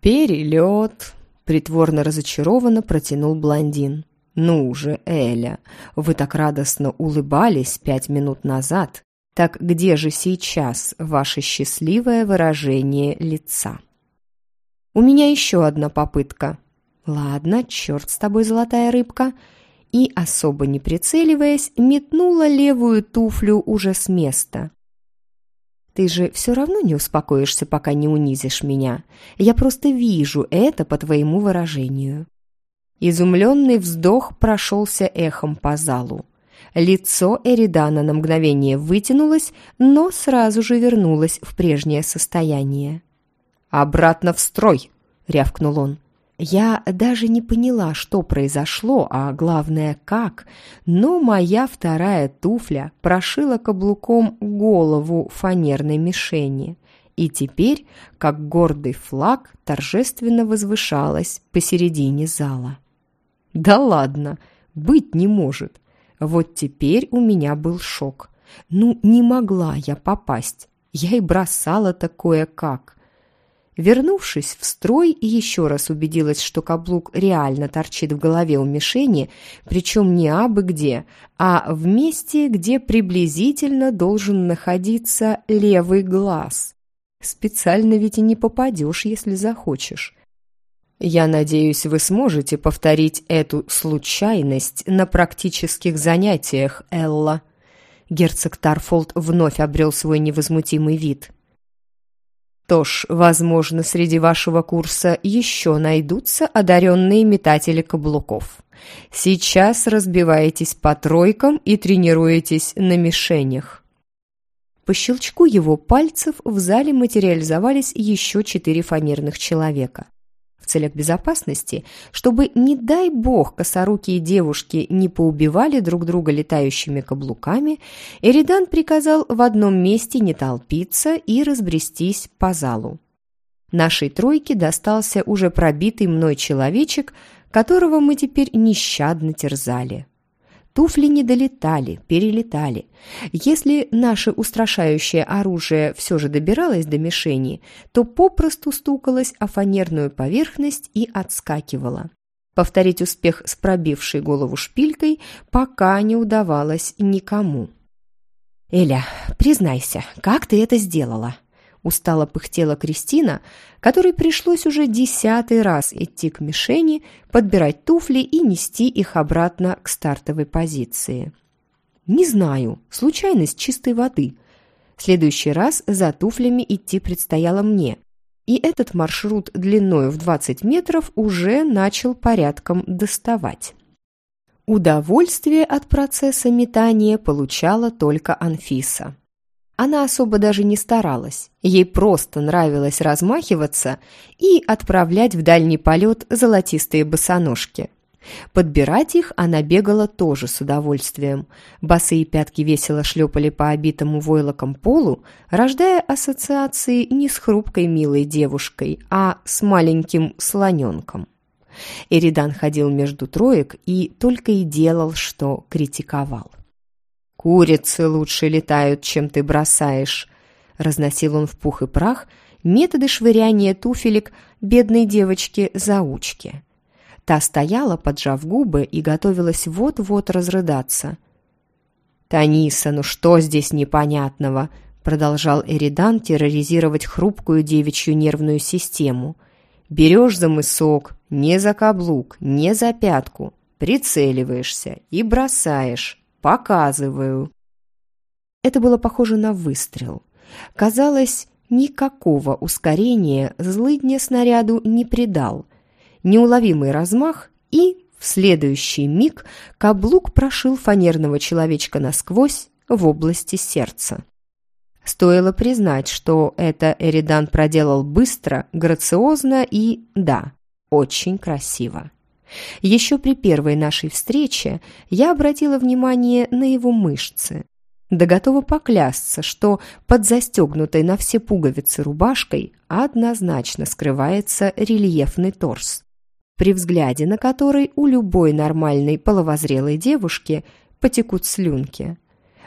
«Перелет!» — притворно разочарованно протянул блондин. «Ну же, Эля, вы так радостно улыбались пять минут назад. Так где же сейчас ваше счастливое выражение лица?» «У меня еще одна попытка», «Ладно, черт с тобой, золотая рыбка!» И, особо не прицеливаясь, метнула левую туфлю уже с места. «Ты же все равно не успокоишься, пока не унизишь меня. Я просто вижу это по твоему выражению». Изумленный вздох прошелся эхом по залу. Лицо Эридана на мгновение вытянулось, но сразу же вернулось в прежнее состояние. «Обратно в строй!» — рявкнул он. Я даже не поняла, что произошло, а главное, как, но моя вторая туфля прошила каблуком голову фанерной мишени и теперь, как гордый флаг, торжественно возвышалась посередине зала. Да ладно, быть не может. Вот теперь у меня был шок. Ну, не могла я попасть. Я и бросала такое как. Вернувшись в строй, еще раз убедилась, что каблук реально торчит в голове у мишени, причем не абы где, а в месте, где приблизительно должен находиться левый глаз. Специально ведь и не попадешь, если захочешь. Я надеюсь, вы сможете повторить эту случайность на практических занятиях, Элла. Герцог Тарфолд вновь обрел свой невозмутимый вид. Что ж, возможно, среди вашего курса еще найдутся одаренные метатели каблуков. Сейчас разбиваетесь по тройкам и тренируетесь на мишенях. По щелчку его пальцев в зале материализовались еще четыре фанерных человека в целях безопасности, чтобы, не дай бог, косорукие девушки не поубивали друг друга летающими каблуками, Эридан приказал в одном месте не толпиться и разбрестись по залу. Нашей тройке достался уже пробитый мной человечек, которого мы теперь нещадно терзали. Туфли не долетали, перелетали. Если наше устрашающее оружие все же добиралось до мишени, то попросту стукалось о фанерную поверхность и отскакивало. Повторить успех с пробившей голову шпилькой пока не удавалось никому. «Эля, признайся, как ты это сделала?» Устало пыхтела Кристина, которой пришлось уже десятый раз идти к мишени, подбирать туфли и нести их обратно к стартовой позиции. «Не знаю, случайность чистой воды. Следующий раз за туфлями идти предстояло мне, и этот маршрут длиною в 20 метров уже начал порядком доставать». Удовольствие от процесса метания получала только Анфиса. Она особо даже не старалась. Ей просто нравилось размахиваться и отправлять в дальний полет золотистые босоножки. Подбирать их она бегала тоже с удовольствием. Босые пятки весело шлепали по обитому войлоком полу, рождая ассоциации не с хрупкой милой девушкой, а с маленьким слоненком. Эридан ходил между троек и только и делал, что критиковал. «Курицы лучше летают, чем ты бросаешь», — разносил он в пух и прах методы швыряния туфелек бедной девочки-заучки. Та стояла, поджав губы, и готовилась вот-вот разрыдаться. «Таниса, ну что здесь непонятного?» — продолжал Эридан терроризировать хрупкую девичью нервную систему. «Берешь за мысок, не за каблук, не за пятку, прицеливаешься и бросаешь. «Показываю». Это было похоже на выстрел. Казалось, никакого ускорения злыдня снаряду не придал. Неуловимый размах и в следующий миг каблук прошил фанерного человечка насквозь в области сердца. Стоило признать, что это Эридан проделал быстро, грациозно и, да, очень красиво. Еще при первой нашей встрече я обратила внимание на его мышцы. Да готова поклясться, что под застегнутой на все пуговицы рубашкой однозначно скрывается рельефный торс, при взгляде на который у любой нормальной половозрелой девушки потекут слюнки.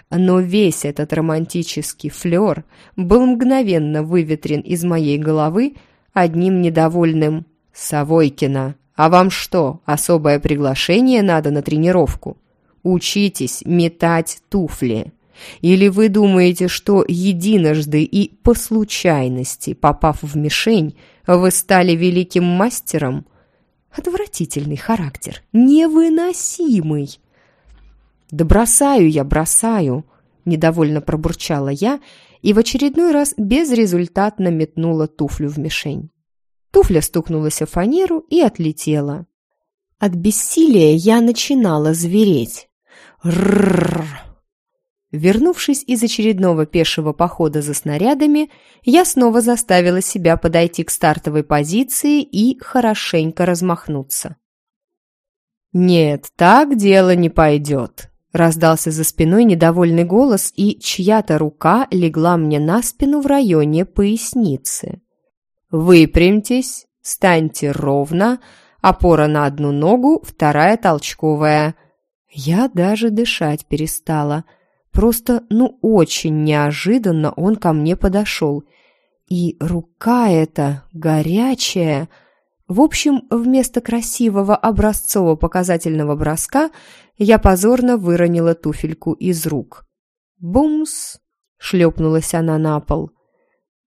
Но весь этот романтический флер был мгновенно выветрен из моей головы одним недовольным «Савойкина». А вам что, особое приглашение надо на тренировку? Учитесь метать туфли. Или вы думаете, что единожды и по случайности, попав в мишень, вы стали великим мастером? Отвратительный характер, невыносимый. «Да бросаю я, бросаю!» – недовольно пробурчала я и в очередной раз безрезультатно метнула туфлю в мишень. Туфля стукнулась о фанеру и отлетела. От бессилия я начинала звереть. Ррррр. Вернувшись из очередного пешего похода за снарядами, я снова заставила себя подойти к стартовой позиции и хорошенько размахнуться. «Нет, так дело не пойдет», — раздался за спиной недовольный голос, и чья-то рука легла мне на спину в районе поясницы. «Выпрямьтесь, станьте ровно, опора на одну ногу, вторая толчковая». Я даже дышать перестала — Просто, ну, очень неожиданно он ко мне подошел. И рука эта горячая... В общем, вместо красивого образцово-показательного броска я позорно выронила туфельку из рук. «Бумс!» — шлепнулась она на пол.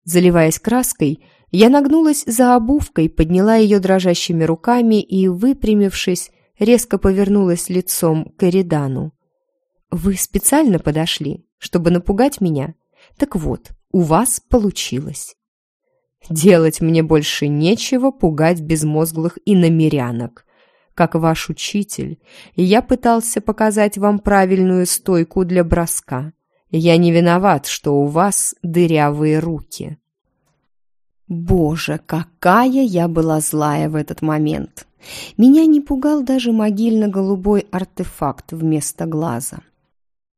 Заливаясь краской, я нагнулась за обувкой, подняла ее дрожащими руками и, выпрямившись, резко повернулась лицом к Эридану. «Вы специально подошли, чтобы напугать меня? Так вот, у вас получилось». «Делать мне больше нечего пугать безмозглых иномерянок. Как ваш учитель, я пытался показать вам правильную стойку для броска. Я не виноват, что у вас дырявые руки». Боже, какая я была злая в этот момент! Меня не пугал даже могильно-голубой артефакт вместо глаза.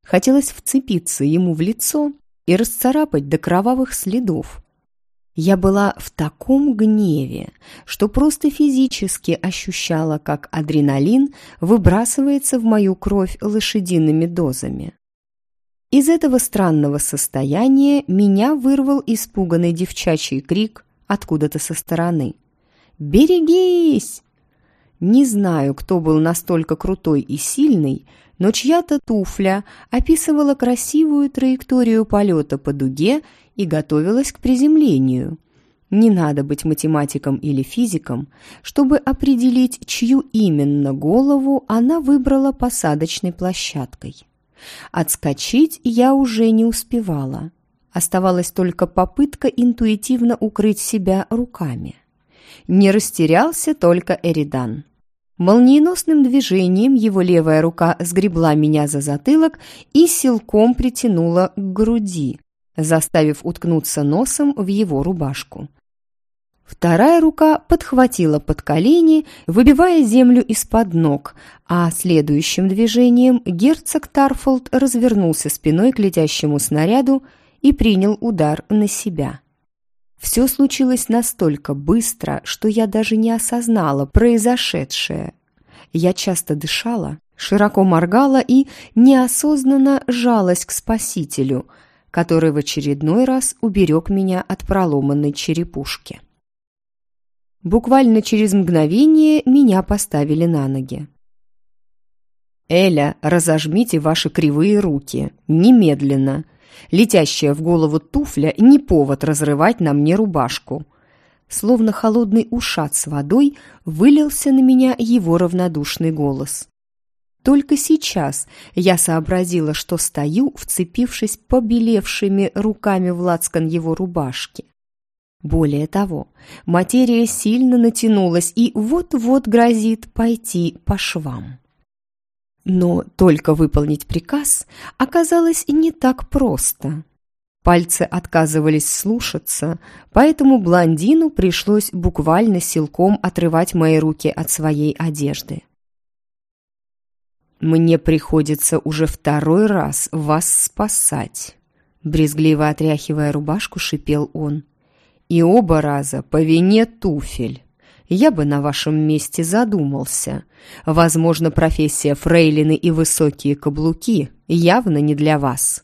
Хотелось вцепиться ему в лицо и расцарапать до кровавых следов. Я была в таком гневе, что просто физически ощущала, как адреналин выбрасывается в мою кровь лошадиными дозами. Из этого странного состояния меня вырвал испуганный девчачий крик откуда-то со стороны. «Берегись!» Не знаю, кто был настолько крутой и сильный, но чья-то туфля описывала красивую траекторию полета по дуге и готовилась к приземлению. Не надо быть математиком или физиком, чтобы определить, чью именно голову она выбрала посадочной площадкой. Отскочить я уже не успевала. Оставалась только попытка интуитивно укрыть себя руками. Не растерялся только Эридан. Молниеносным движением его левая рука сгребла меня за затылок и силком притянула к груди, заставив уткнуться носом в его рубашку. Вторая рука подхватила под колени, выбивая землю из-под ног, а следующим движением герцог Тарфолд развернулся спиной к летящему снаряду и принял удар на себя. Все случилось настолько быстро, что я даже не осознала произошедшее. Я часто дышала, широко моргала и неосознанно жалась к спасителю, который в очередной раз уберег меня от проломанной черепушки. Буквально через мгновение меня поставили на ноги. «Эля, разожмите ваши кривые руки. Немедленно!» Летящая в голову туфля не повод разрывать на мне рубашку. Словно холодный ушат с водой вылился на меня его равнодушный голос. Только сейчас я сообразила, что стою, вцепившись побелевшими руками в лацкан его рубашки. Более того, материя сильно натянулась и вот-вот грозит пойти по швам. Но только выполнить приказ оказалось не так просто. Пальцы отказывались слушаться, поэтому блондину пришлось буквально силком отрывать мои руки от своей одежды. «Мне приходится уже второй раз вас спасать», — брезгливо отряхивая рубашку, шипел он. «И оба раза по вине туфель» я бы на вашем месте задумался. Возможно, профессия фрейлины и высокие каблуки явно не для вас.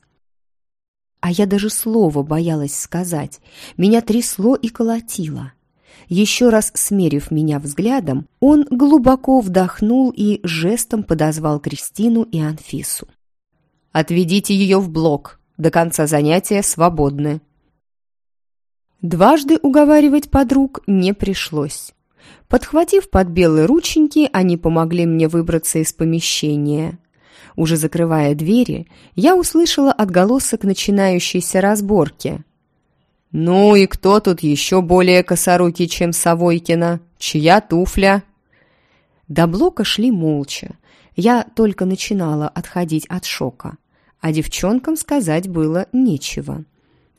А я даже слова боялась сказать. Меня трясло и колотило. Еще раз смерив меня взглядом, он глубоко вдохнул и жестом подозвал Кристину и Анфису. «Отведите ее в блок. До конца занятия свободны». Дважды уговаривать подруг не пришлось. Подхватив под белые рученьки, они помогли мне выбраться из помещения. Уже закрывая двери, я услышала отголосок начинающейся разборки. «Ну и кто тут еще более косорукий, чем Савойкина? Чья туфля?» До блока шли молча. Я только начинала отходить от шока. а девчонкам сказать было нечего.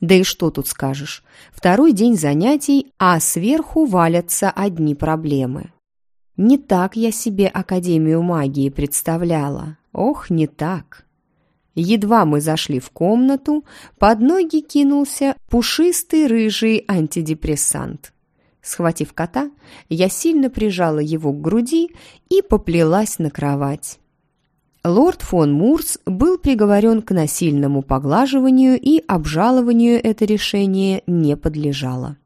Да и что тут скажешь? Второй день занятий, а сверху валятся одни проблемы. Не так я себе Академию магии представляла. Ох, не так. Едва мы зашли в комнату, под ноги кинулся пушистый рыжий антидепрессант. Схватив кота, я сильно прижала его к груди и поплелась на кровать. Лорд фон Мурс был приговорен к насильному поглаживанию и обжалованию это решение не подлежало.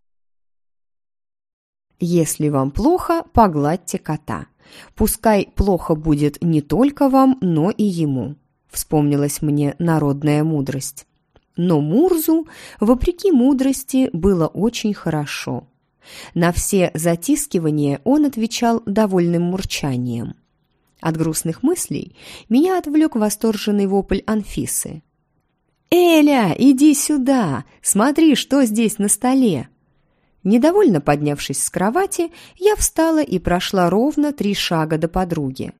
Если вам плохо, погладьте кота. Пускай плохо будет не только вам, но и ему. Вспомнилась мне народная мудрость. Но Мурзу, вопреки мудрости, было очень хорошо. На все затискивания он отвечал довольным мурчанием. От грустных мыслей меня отвлек восторженный вопль Анфисы. «Эля, иди сюда! Смотри, что здесь на столе!» Недовольно поднявшись с кровати, я встала и прошла ровно три шага до подруги.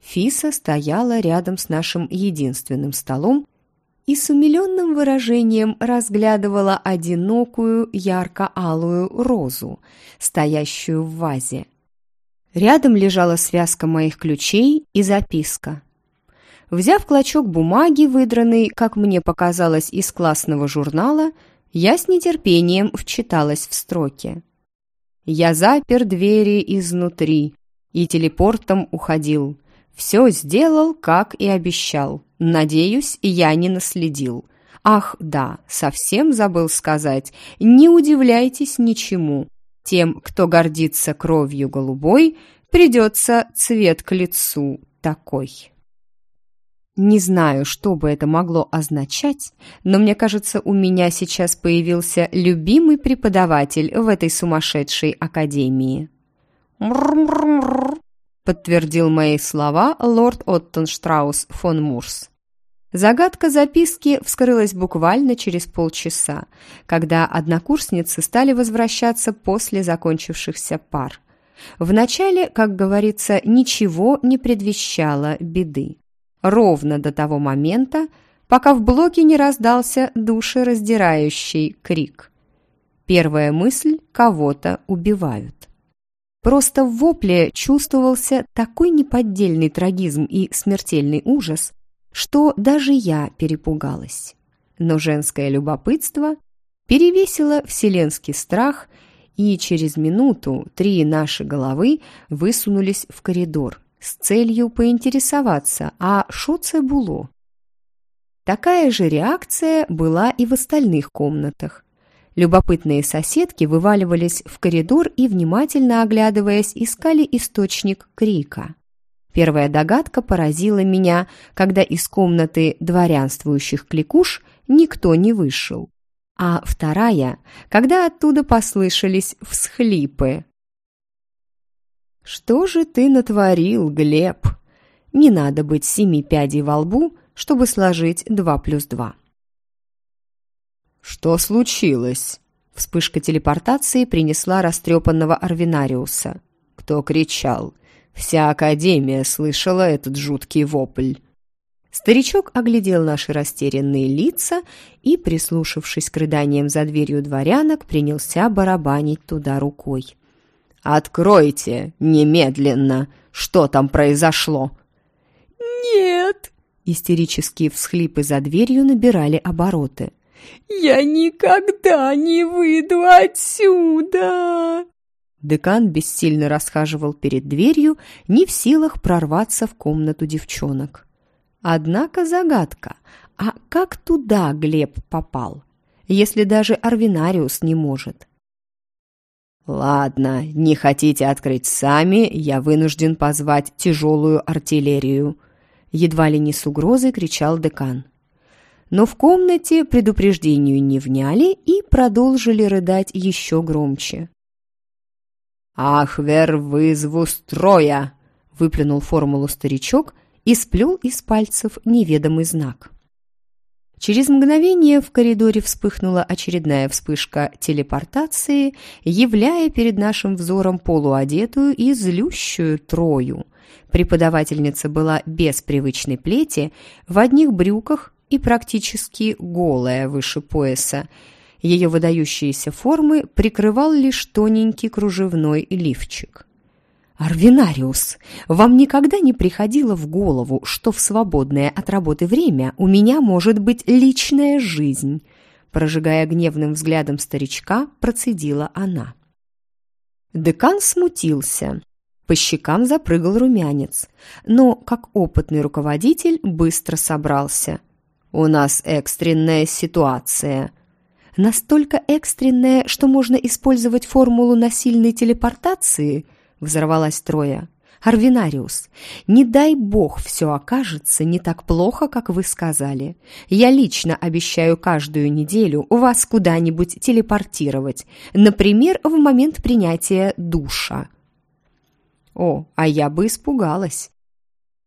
Фиса стояла рядом с нашим единственным столом и с умиленным выражением разглядывала одинокую ярко-алую розу, стоящую в вазе. Рядом лежала связка моих ключей и записка. Взяв клочок бумаги, выдранный, как мне показалось, из классного журнала, я с нетерпением вчиталась в строки. «Я запер двери изнутри и телепортом уходил. Все сделал, как и обещал. Надеюсь, я не наследил. Ах, да, совсем забыл сказать, не удивляйтесь ничему. Тем, кто гордится кровью голубой, придется цвет к лицу такой. Не знаю, что бы это могло означать, но мне кажется, у меня сейчас появился любимый преподаватель в этой сумасшедшей академии. «Мр-мр-мр», — подтвердил мои слова лорд Оттенштраус фон Мурс. Загадка записки вскрылась буквально через полчаса, когда однокурсницы стали возвращаться после закончившихся пар. Вначале, как говорится, ничего не предвещало беды. Ровно до того момента, пока в блоке не раздался душераздирающий крик. Первая мысль – кого-то убивают. Просто в вопле чувствовался такой неподдельный трагизм и смертельный ужас, что даже я перепугалась. Но женское любопытство перевесило вселенский страх, и через минуту три наши головы высунулись в коридор с целью поинтересоваться, а шо це було? Такая же реакция была и в остальных комнатах. Любопытные соседки вываливались в коридор и, внимательно оглядываясь, искали источник крика. Первая догадка поразила меня, когда из комнаты дворянствующих кликуш никто не вышел. А вторая, когда оттуда послышались всхлипы. «Что же ты натворил, Глеб? Не надо быть семи пядей во лбу, чтобы сложить два плюс два». «Что случилось?» Вспышка телепортации принесла растрепанного Арвинариуса. Кто кричал? Вся Академия слышала этот жуткий вопль. Старичок оглядел наши растерянные лица и, прислушавшись к рыданиям за дверью дворянок, принялся барабанить туда рукой. «Откройте! Немедленно! Что там произошло?» «Нет!» Истерические всхлипы за дверью набирали обороты. «Я никогда не выйду отсюда!» Декан бессильно расхаживал перед дверью, не в силах прорваться в комнату девчонок. Однако загадка, а как туда Глеб попал, если даже Арвинариус не может? «Ладно, не хотите открыть сами, я вынужден позвать тяжелую артиллерию», едва ли не с угрозой кричал декан. Но в комнате предупреждению не вняли и продолжили рыдать еще громче. «Ахвер, вызову строя!» — выплюнул формулу старичок и сплел из пальцев неведомый знак. Через мгновение в коридоре вспыхнула очередная вспышка телепортации, являя перед нашим взором полуодетую и злющую Трою. Преподавательница была без привычной плети, в одних брюках, и практически голая выше пояса. Ее выдающиеся формы прикрывал лишь тоненький кружевной лифчик. «Арвинариус, вам никогда не приходило в голову, что в свободное от работы время у меня может быть личная жизнь?» Прожигая гневным взглядом старичка, процедила она. Декан смутился. По щекам запрыгал румянец, но, как опытный руководитель, быстро собрался. «У нас экстренная ситуация», настолько экстренная, что можно использовать формулу насильной телепортации?» — взорвалась Троя. «Арвинариус, не дай бог все окажется не так плохо, как вы сказали. Я лично обещаю каждую неделю вас куда-нибудь телепортировать, например, в момент принятия душа». О, а я бы испугалась.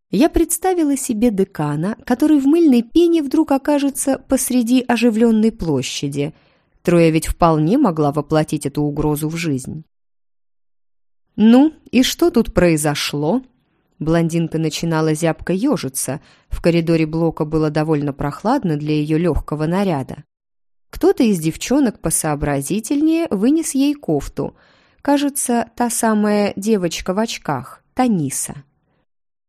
Я представила себе декана, который в мыльной пене вдруг окажется посреди оживленной площади. Троя ведь вполне могла воплотить эту угрозу в жизнь. «Ну, и что тут произошло?» Блондинка начинала зябко ежиться. В коридоре блока было довольно прохладно для ее легкого наряда. Кто-то из девчонок посообразительнее вынес ей кофту. Кажется, та самая девочка в очках, Таниса.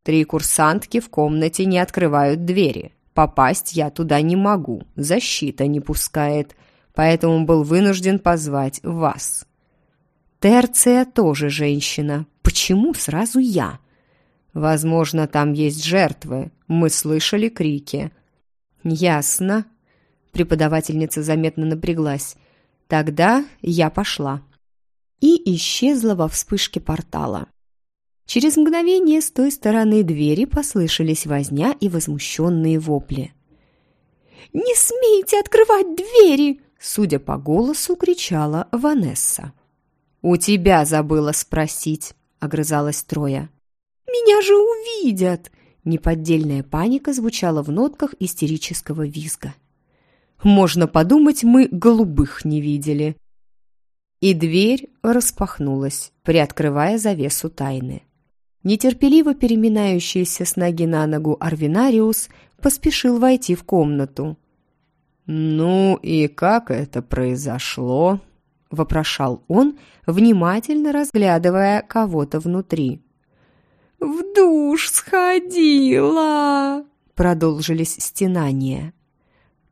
Три курсантки в комнате не открывают двери. Попасть я туда не могу, защита не пускает, поэтому был вынужден позвать вас. Терция тоже женщина. Почему сразу я? Возможно, там есть жертвы. Мы слышали крики. Ясно. Преподавательница заметно напряглась. Тогда я пошла. И исчезла во вспышке портала. Через мгновение с той стороны двери послышались возня и возмущенные вопли. «Не смейте открывать двери!» Судя по голосу, кричала Ванесса. «У тебя забыла спросить», — огрызалась Троя. «Меня же увидят!» Неподдельная паника звучала в нотках истерического визга. «Можно подумать, мы голубых не видели». И дверь распахнулась, приоткрывая завесу тайны. Нетерпеливо переминающийся с ноги на ногу Арвинариус поспешил войти в комнату. «Ну и как это произошло?» — вопрошал он, внимательно разглядывая кого-то внутри. «В душ сходила!» — продолжились стенания.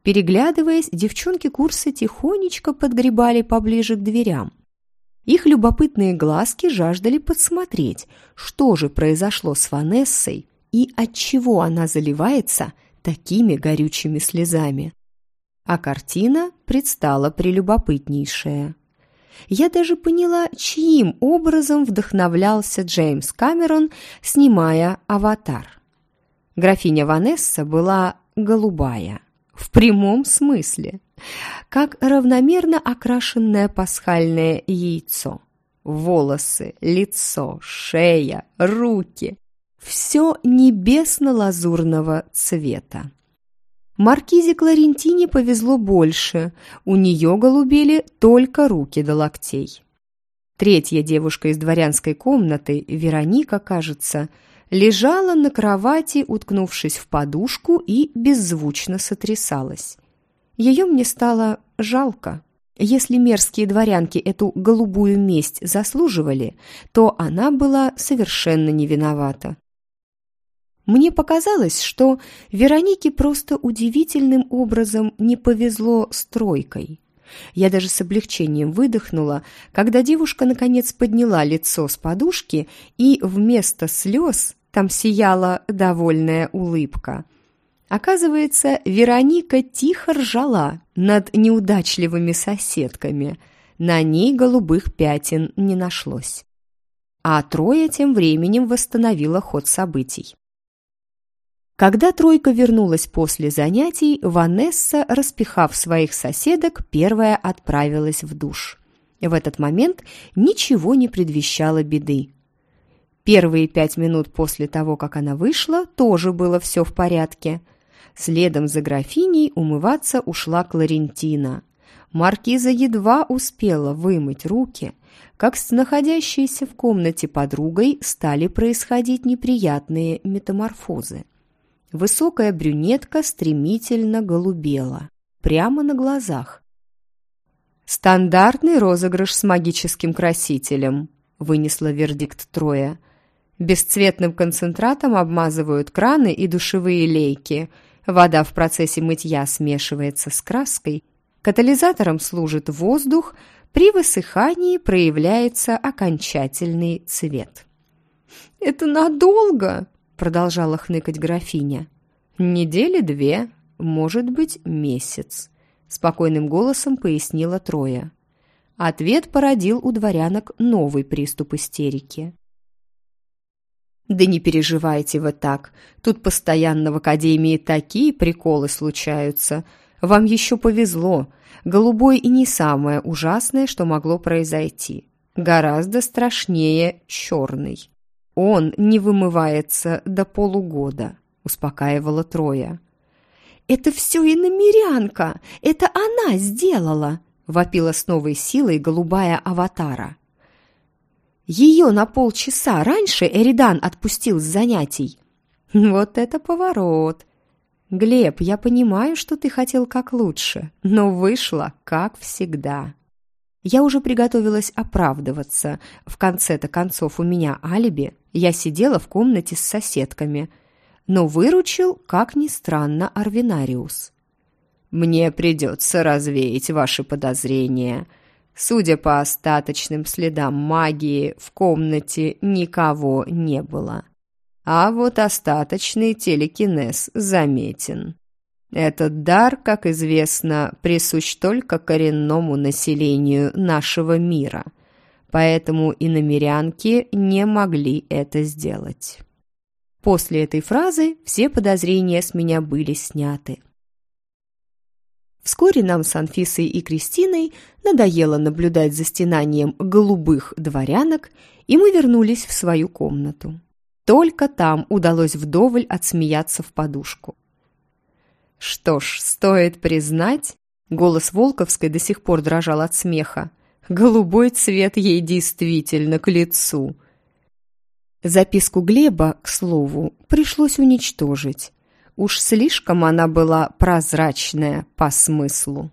Переглядываясь, девчонки курса тихонечко подгребали поближе к дверям. Их любопытные глазки жаждали подсмотреть, что же произошло с Ванессой и отчего она заливается такими горючими слезами. А картина предстала прелюбопытнейшая. Я даже поняла, чьим образом вдохновлялся Джеймс Камерон, снимая «Аватар». Графиня Ванесса была голубая, в прямом смысле как равномерно окрашенное пасхальное яйцо. Волосы, лицо, шея, руки – все небесно-лазурного цвета. Маркизе Кларентине повезло больше, у нее голубели только руки до локтей. Третья девушка из дворянской комнаты, Вероника, кажется, лежала на кровати, уткнувшись в подушку и беззвучно сотрясалась. Ее мне стало жалко. Если мерзкие дворянки эту голубую месть заслуживали, то она была совершенно не виновата. Мне показалось, что Веронике просто удивительным образом не повезло с тройкой. Я даже с облегчением выдохнула, когда девушка наконец подняла лицо с подушки, и вместо слез там сияла довольная улыбка – Оказывается, Вероника тихо ржала над неудачливыми соседками. На ней голубых пятен не нашлось. А Троя тем временем восстановила ход событий. Когда тройка вернулась после занятий, Ванесса, распихав своих соседок, первая отправилась в душ. В этот момент ничего не предвещало беды. Первые пять минут после того, как она вышла, тоже было все в порядке – Следом за графиней умываться ушла Кларентина. Маркиза едва успела вымыть руки, как с находящейся в комнате подругой стали происходить неприятные метаморфозы. Высокая брюнетка стремительно голубела, прямо на глазах. «Стандартный розыгрыш с магическим красителем», — вынесла вердикт Троя. «Бесцветным концентратом обмазывают краны и душевые лейки. Вода в процессе мытья смешивается с краской. Катализатором служит воздух, при высыхании проявляется окончательный цвет». «Это надолго?» — продолжала хныкать графиня. «Недели две, может быть, месяц», — спокойным голосом пояснила Троя. Ответ породил у дворянок новый приступ истерики. «Да не переживайте вы так. Тут постоянно в академии такие приколы случаются. Вам еще повезло. Голубой и не самое ужасное, что могло произойти. Гораздо страшнее черный. Он не вымывается до полугода», — успокаивала Троя. «Это все иномерянка! Это она сделала!» — вопила с новой силой голубая аватара. «Ее на полчаса раньше Эридан отпустил с занятий». «Вот это поворот!» «Глеб, я понимаю, что ты хотел как лучше, но вышло как всегда». Я уже приготовилась оправдываться. В конце-то концов у меня алиби. Я сидела в комнате с соседками — но выручил, как ни странно, Арвинариус. «Мне придется развеять ваши подозрения. Судя по остаточным следам магии, в комнате никого не было. А вот остаточный телекинез заметен. Этот дар, как известно, присущ только коренному населению нашего мира, поэтому и намерянки не могли это сделать». После этой фразы все подозрения с меня были сняты. Вскоре нам с Анфисой и Кристиной надоело наблюдать за стенанием голубых дворянок, и мы вернулись в свою комнату. Только там удалось вдоволь отсмеяться в подушку. Что ж, стоит признать, голос Волковской до сих пор дрожал от смеха, голубой цвет ей действительно к лицу – Записку Глеба, к слову, пришлось уничтожить. Уж слишком она была прозрачная по смыслу.